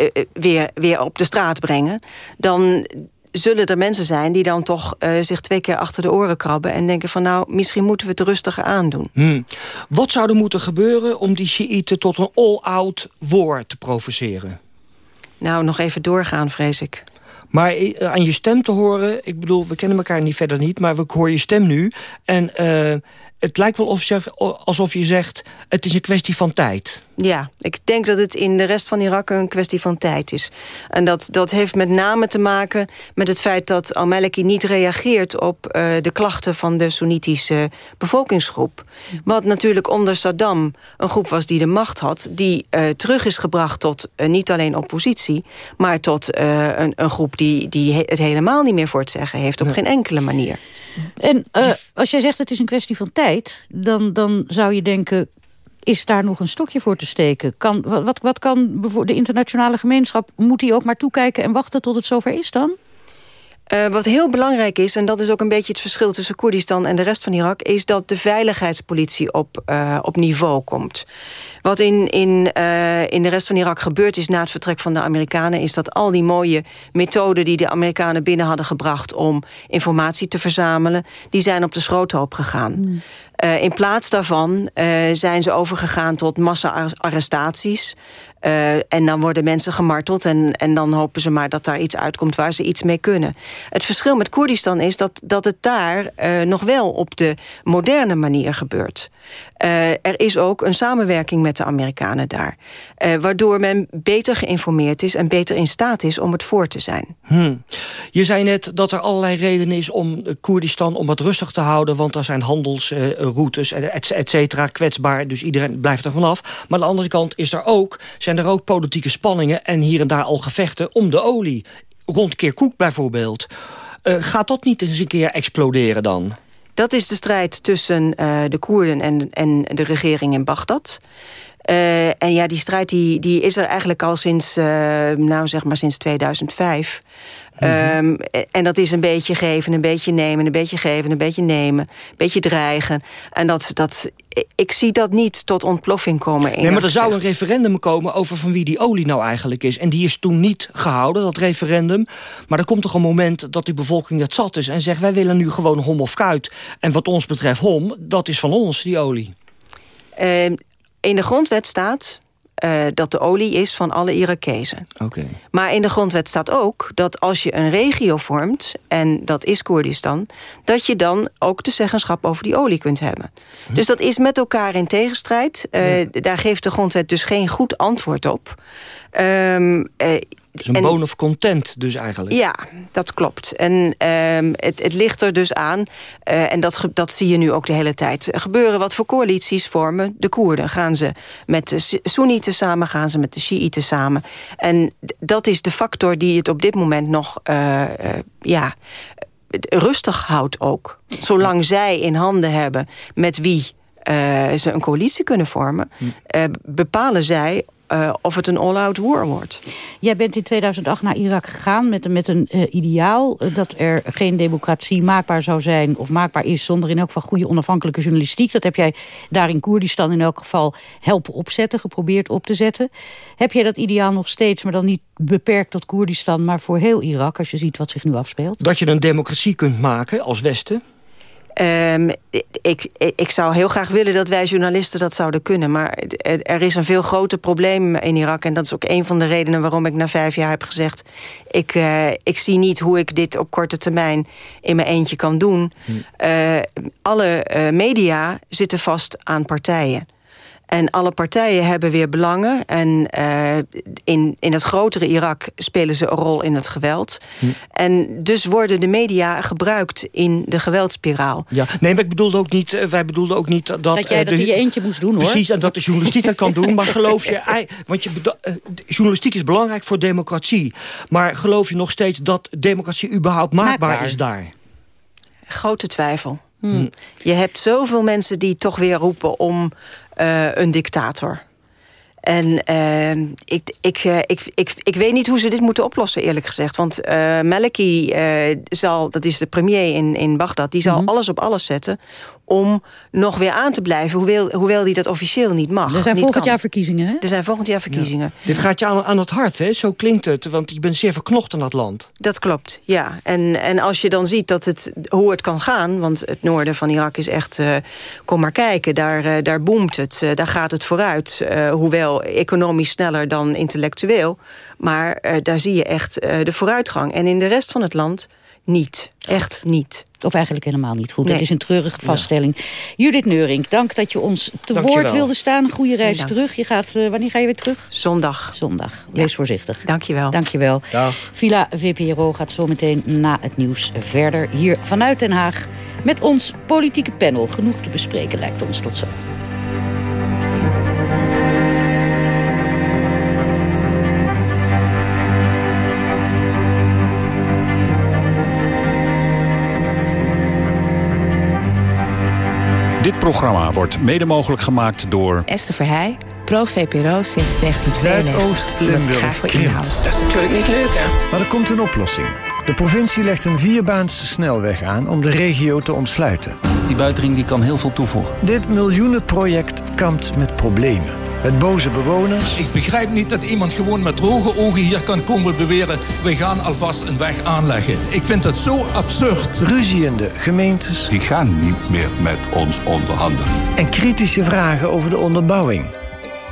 uh, weer, weer op de straat brengen... dan zullen er mensen zijn die dan toch zich twee keer achter de oren krabben... en denken van nou, misschien moeten we het rustiger aandoen. Hmm. Wat zou er moeten gebeuren om die Shiiten tot een all-out war te provoceren? Nou, nog even doorgaan, vrees ik. Maar eh, aan je stem te horen, ik bedoel, we kennen elkaar niet verder niet... maar we hoor je stem nu en uh, het lijkt wel alsof je zegt... het is een kwestie van tijd. Ja, ik denk dat het in de rest van Irak een kwestie van tijd is. En dat, dat heeft met name te maken met het feit dat al-Maliki niet reageert... op uh, de klachten van de Soenitische bevolkingsgroep. Wat natuurlijk onder Saddam een groep was die de macht had... die uh, terug is gebracht tot uh, niet alleen oppositie... maar tot een, een, groep die, die het helemaal niet meer voor het zeggen heeft... op geen enkele manier. En als jij zegt het is een kwestie van tijd... dan, dan zou je denken, is daar nog een stokje voor te steken? Kan, wat, wat kan de internationale gemeenschap... moet die ook maar toekijken en wachten tot het zover is dan? Uh, wat heel belangrijk is, en dat is ook een beetje het verschil tussen Koerdistan en de rest van Irak, is dat de veiligheidspolitie op, uh, op niveau komt. Wat in, in, uh, in de rest van Irak gebeurd is na het vertrek van de Amerikanen... is dat al die mooie methoden die de Amerikanen binnen hadden gebracht... om informatie te verzamelen, die zijn op de schroothoop gegaan. Mm. Uh, in plaats daarvan uh, zijn ze overgegaan tot massa-arrestaties. Uh, en dan worden mensen gemarteld en, en dan hopen ze maar dat daar iets uitkomt waar ze iets mee kunnen. Het verschil met Koerdistan is dat, dat het daar nog wel op de moderne manier gebeurt. er is ook een samenwerking met de Amerikanen daar. waardoor men beter geïnformeerd is en beter in staat is om het voor te zijn. Hmm. Je zei net dat er allerlei redenen is om Koerdistan om het rustig te houden, want er zijn handels routes, et cetera, kwetsbaar. Dus iedereen blijft er vanaf. Maar aan de andere kant is er ook, er ook politieke spanningen... en hier en daar al gevechten om de olie. Rond Kirkuk bijvoorbeeld. Uh, gaat dat niet eens een keer exploderen dan? Dat is de strijd tussen de Koerden en, en de regering in Bagdad. Uh, en ja, die strijd die, die is er eigenlijk al sinds, uh, nou zeg maar sinds 2005. Mm -hmm. um, en dat is een beetje geven, een beetje nemen, een beetje geven, een beetje nemen, een beetje dreigen. En dat, dat, ik zie dat niet tot ontploffing komen. Nee, maar er zou een referendum komen over van wie die olie nou eigenlijk is. En die is toen niet gehouden, dat referendum. Maar er komt toch een moment dat die bevolking het zat is... en zegt, wij willen nu gewoon hom of kuit. En wat ons betreft hom, dat is van ons, die olie. Uh, in de grondwet staat uh, dat de olie is van alle Irakezen. Okay. Maar in de grondwet staat ook dat als je een regio vormt... en dat is Koerdistan... dat je dan ook de zeggenschap over die olie kunt hebben. Hm. Dus dat is met elkaar in tegenstrijd. Uh, ja. Daar geeft de grondwet dus geen goed antwoord op. Um, uh, dus een en, bone of content dus eigenlijk. Ja, dat klopt. En um, het, het, ligt er dus aan, uh, en dat, dat zie je nu ook de hele tijd gebeuren... wat voor coalities vormen de Koerden. Gaan ze met de Soenieten samen, gaan ze met de Shiiten samen. En dat is de factor die het op dit moment nog... Uh, uh, ja, rustig houdt ook. Zolang zij in handen hebben met wie... Uh, ze een coalitie kunnen vormen... Uh, bepalen zij uh, of het een all-out war wordt. Jij bent in 2008 naar Irak gegaan met, met een uh, ideaal... Uh, dat er geen democratie maakbaar zou zijn of maakbaar is... zonder in elk geval goede onafhankelijke journalistiek. Dat heb jij daar in Koerdistan in elk geval helpen opzetten... geprobeerd op te zetten. Heb jij dat ideaal nog steeds, maar dan niet beperkt tot Koerdistan... maar voor heel Irak, als je ziet wat zich nu afspeelt? Dat je een democratie kunt maken als Westen... Um, ik, ik zou heel graag willen dat wij journalisten dat zouden kunnen. Maar er is een veel groter probleem in Irak. En dat is ook een van de redenen waarom ik na vijf jaar heb gezegd... ik, uh, ik zie niet hoe ik dit op korte termijn in mijn eentje kan doen. Hm. Uh, alle uh, media zitten vast aan partijen. En alle partijen hebben weer belangen. En uh, in, in het grotere Irak spelen ze een rol in het geweld. Hm. En dus worden de media gebruikt in de geweldspiraal. Ja, nee, maar ik bedoelde ook niet, wij bedoelden ook niet dat... Dat jij dat in je eentje moest doen, hoor. Precies, en dat de journalistiek dat kan doen. Maar geloof je... Want je journalistiek is belangrijk voor democratie. Maar geloof je nog steeds dat democratie überhaupt maakbaar, maakbaar. is daar? Grote twijfel. Hmm. Je hebt zoveel mensen die toch weer roepen om uh, een dictator. En uh, ik, ik, uh, ik, ik, ik weet niet hoe ze dit moeten oplossen, eerlijk gezegd. Want uh, Maliki zal, dat is de premier in, in Bagdad... die zal mm -hmm. alles op alles zetten om nog weer aan te blijven... hoewel, hoewel die dat officieel niet mag. Er zijn niet volgend kan. jaar verkiezingen, hè? Er zijn volgend jaar verkiezingen. Ja. Dit gaat je aan, aan het hart, hè? Zo klinkt het, want je bent zeer verknocht aan dat land. Dat klopt, ja. En, en als je dan ziet dat het, hoe het kan gaan... want het noorden van Irak is echt... Uh, kom maar kijken, daar, uh, daar boomt het, uh, daar gaat het vooruit. hoewel economisch sneller dan intellectueel. Maar daar zie je echt de vooruitgang. En in de rest van het land niet. Echt niet. Of eigenlijk helemaal niet. Goed, nee. dat is een treurige vaststelling. Ja. Judith Neurink, dank dat je ons te woord wilde staan. Goede reis nee, terug. Je gaat, uh, wanneer ga je weer terug? Zondag. Zondag. Wees ja. voorzichtig. Dank je wel. Dank je wel. Dag. Villa VPRO gaat zometeen na het nieuws verder. Hier vanuit Den Haag met ons politieke panel. Genoeg te bespreken lijkt ons tot zo. Dit programma wordt mede mogelijk gemaakt door... Esther Verheij, pro-VPRO sinds 1992. Zuidoost-Limburg Dat is natuurlijk niet leuk, hè? Maar er komt een oplossing. De provincie legt een vierbaans snelweg aan om de regio te ontsluiten. Die buitenring die kan heel veel toevoegen. Dit miljoenenproject kampt met problemen. Met boze bewoners. Ik begrijp niet dat iemand gewoon met droge ogen hier kan komen beweren... we gaan alvast een weg aanleggen. Ik vind dat zo absurd. Ruziende gemeentes. Die gaan niet meer met ons onderhandelen. En kritische vragen over de onderbouwing.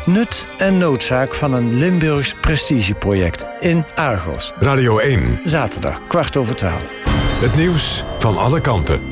Nut en noodzaak van een Limburgs prestigeproject in Argos. Radio 1. Zaterdag, kwart over twaalf. Het nieuws van alle kanten.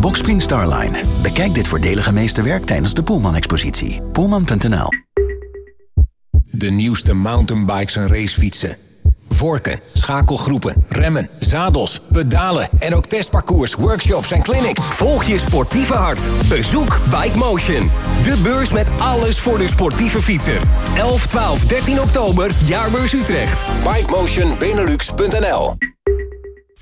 Boxspring Starline. Bekijk dit voordelige meesterwerk tijdens de Poelman-expositie. Poelman.nl De nieuwste mountainbikes en racefietsen. Vorken, schakelgroepen, remmen, zadels, pedalen en ook testparcours, workshops en clinics. Volg je sportieve hart. Bezoek Bike Motion. De beurs met alles voor de sportieve fietser. 11, 12, 13 oktober, Jaarbeurs Utrecht. BikeMotionBenelux.nl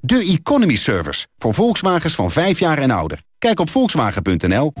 De Economy Service, voor Volkswagens van vijf jaar en ouder. Kijk op volkswagen.nl.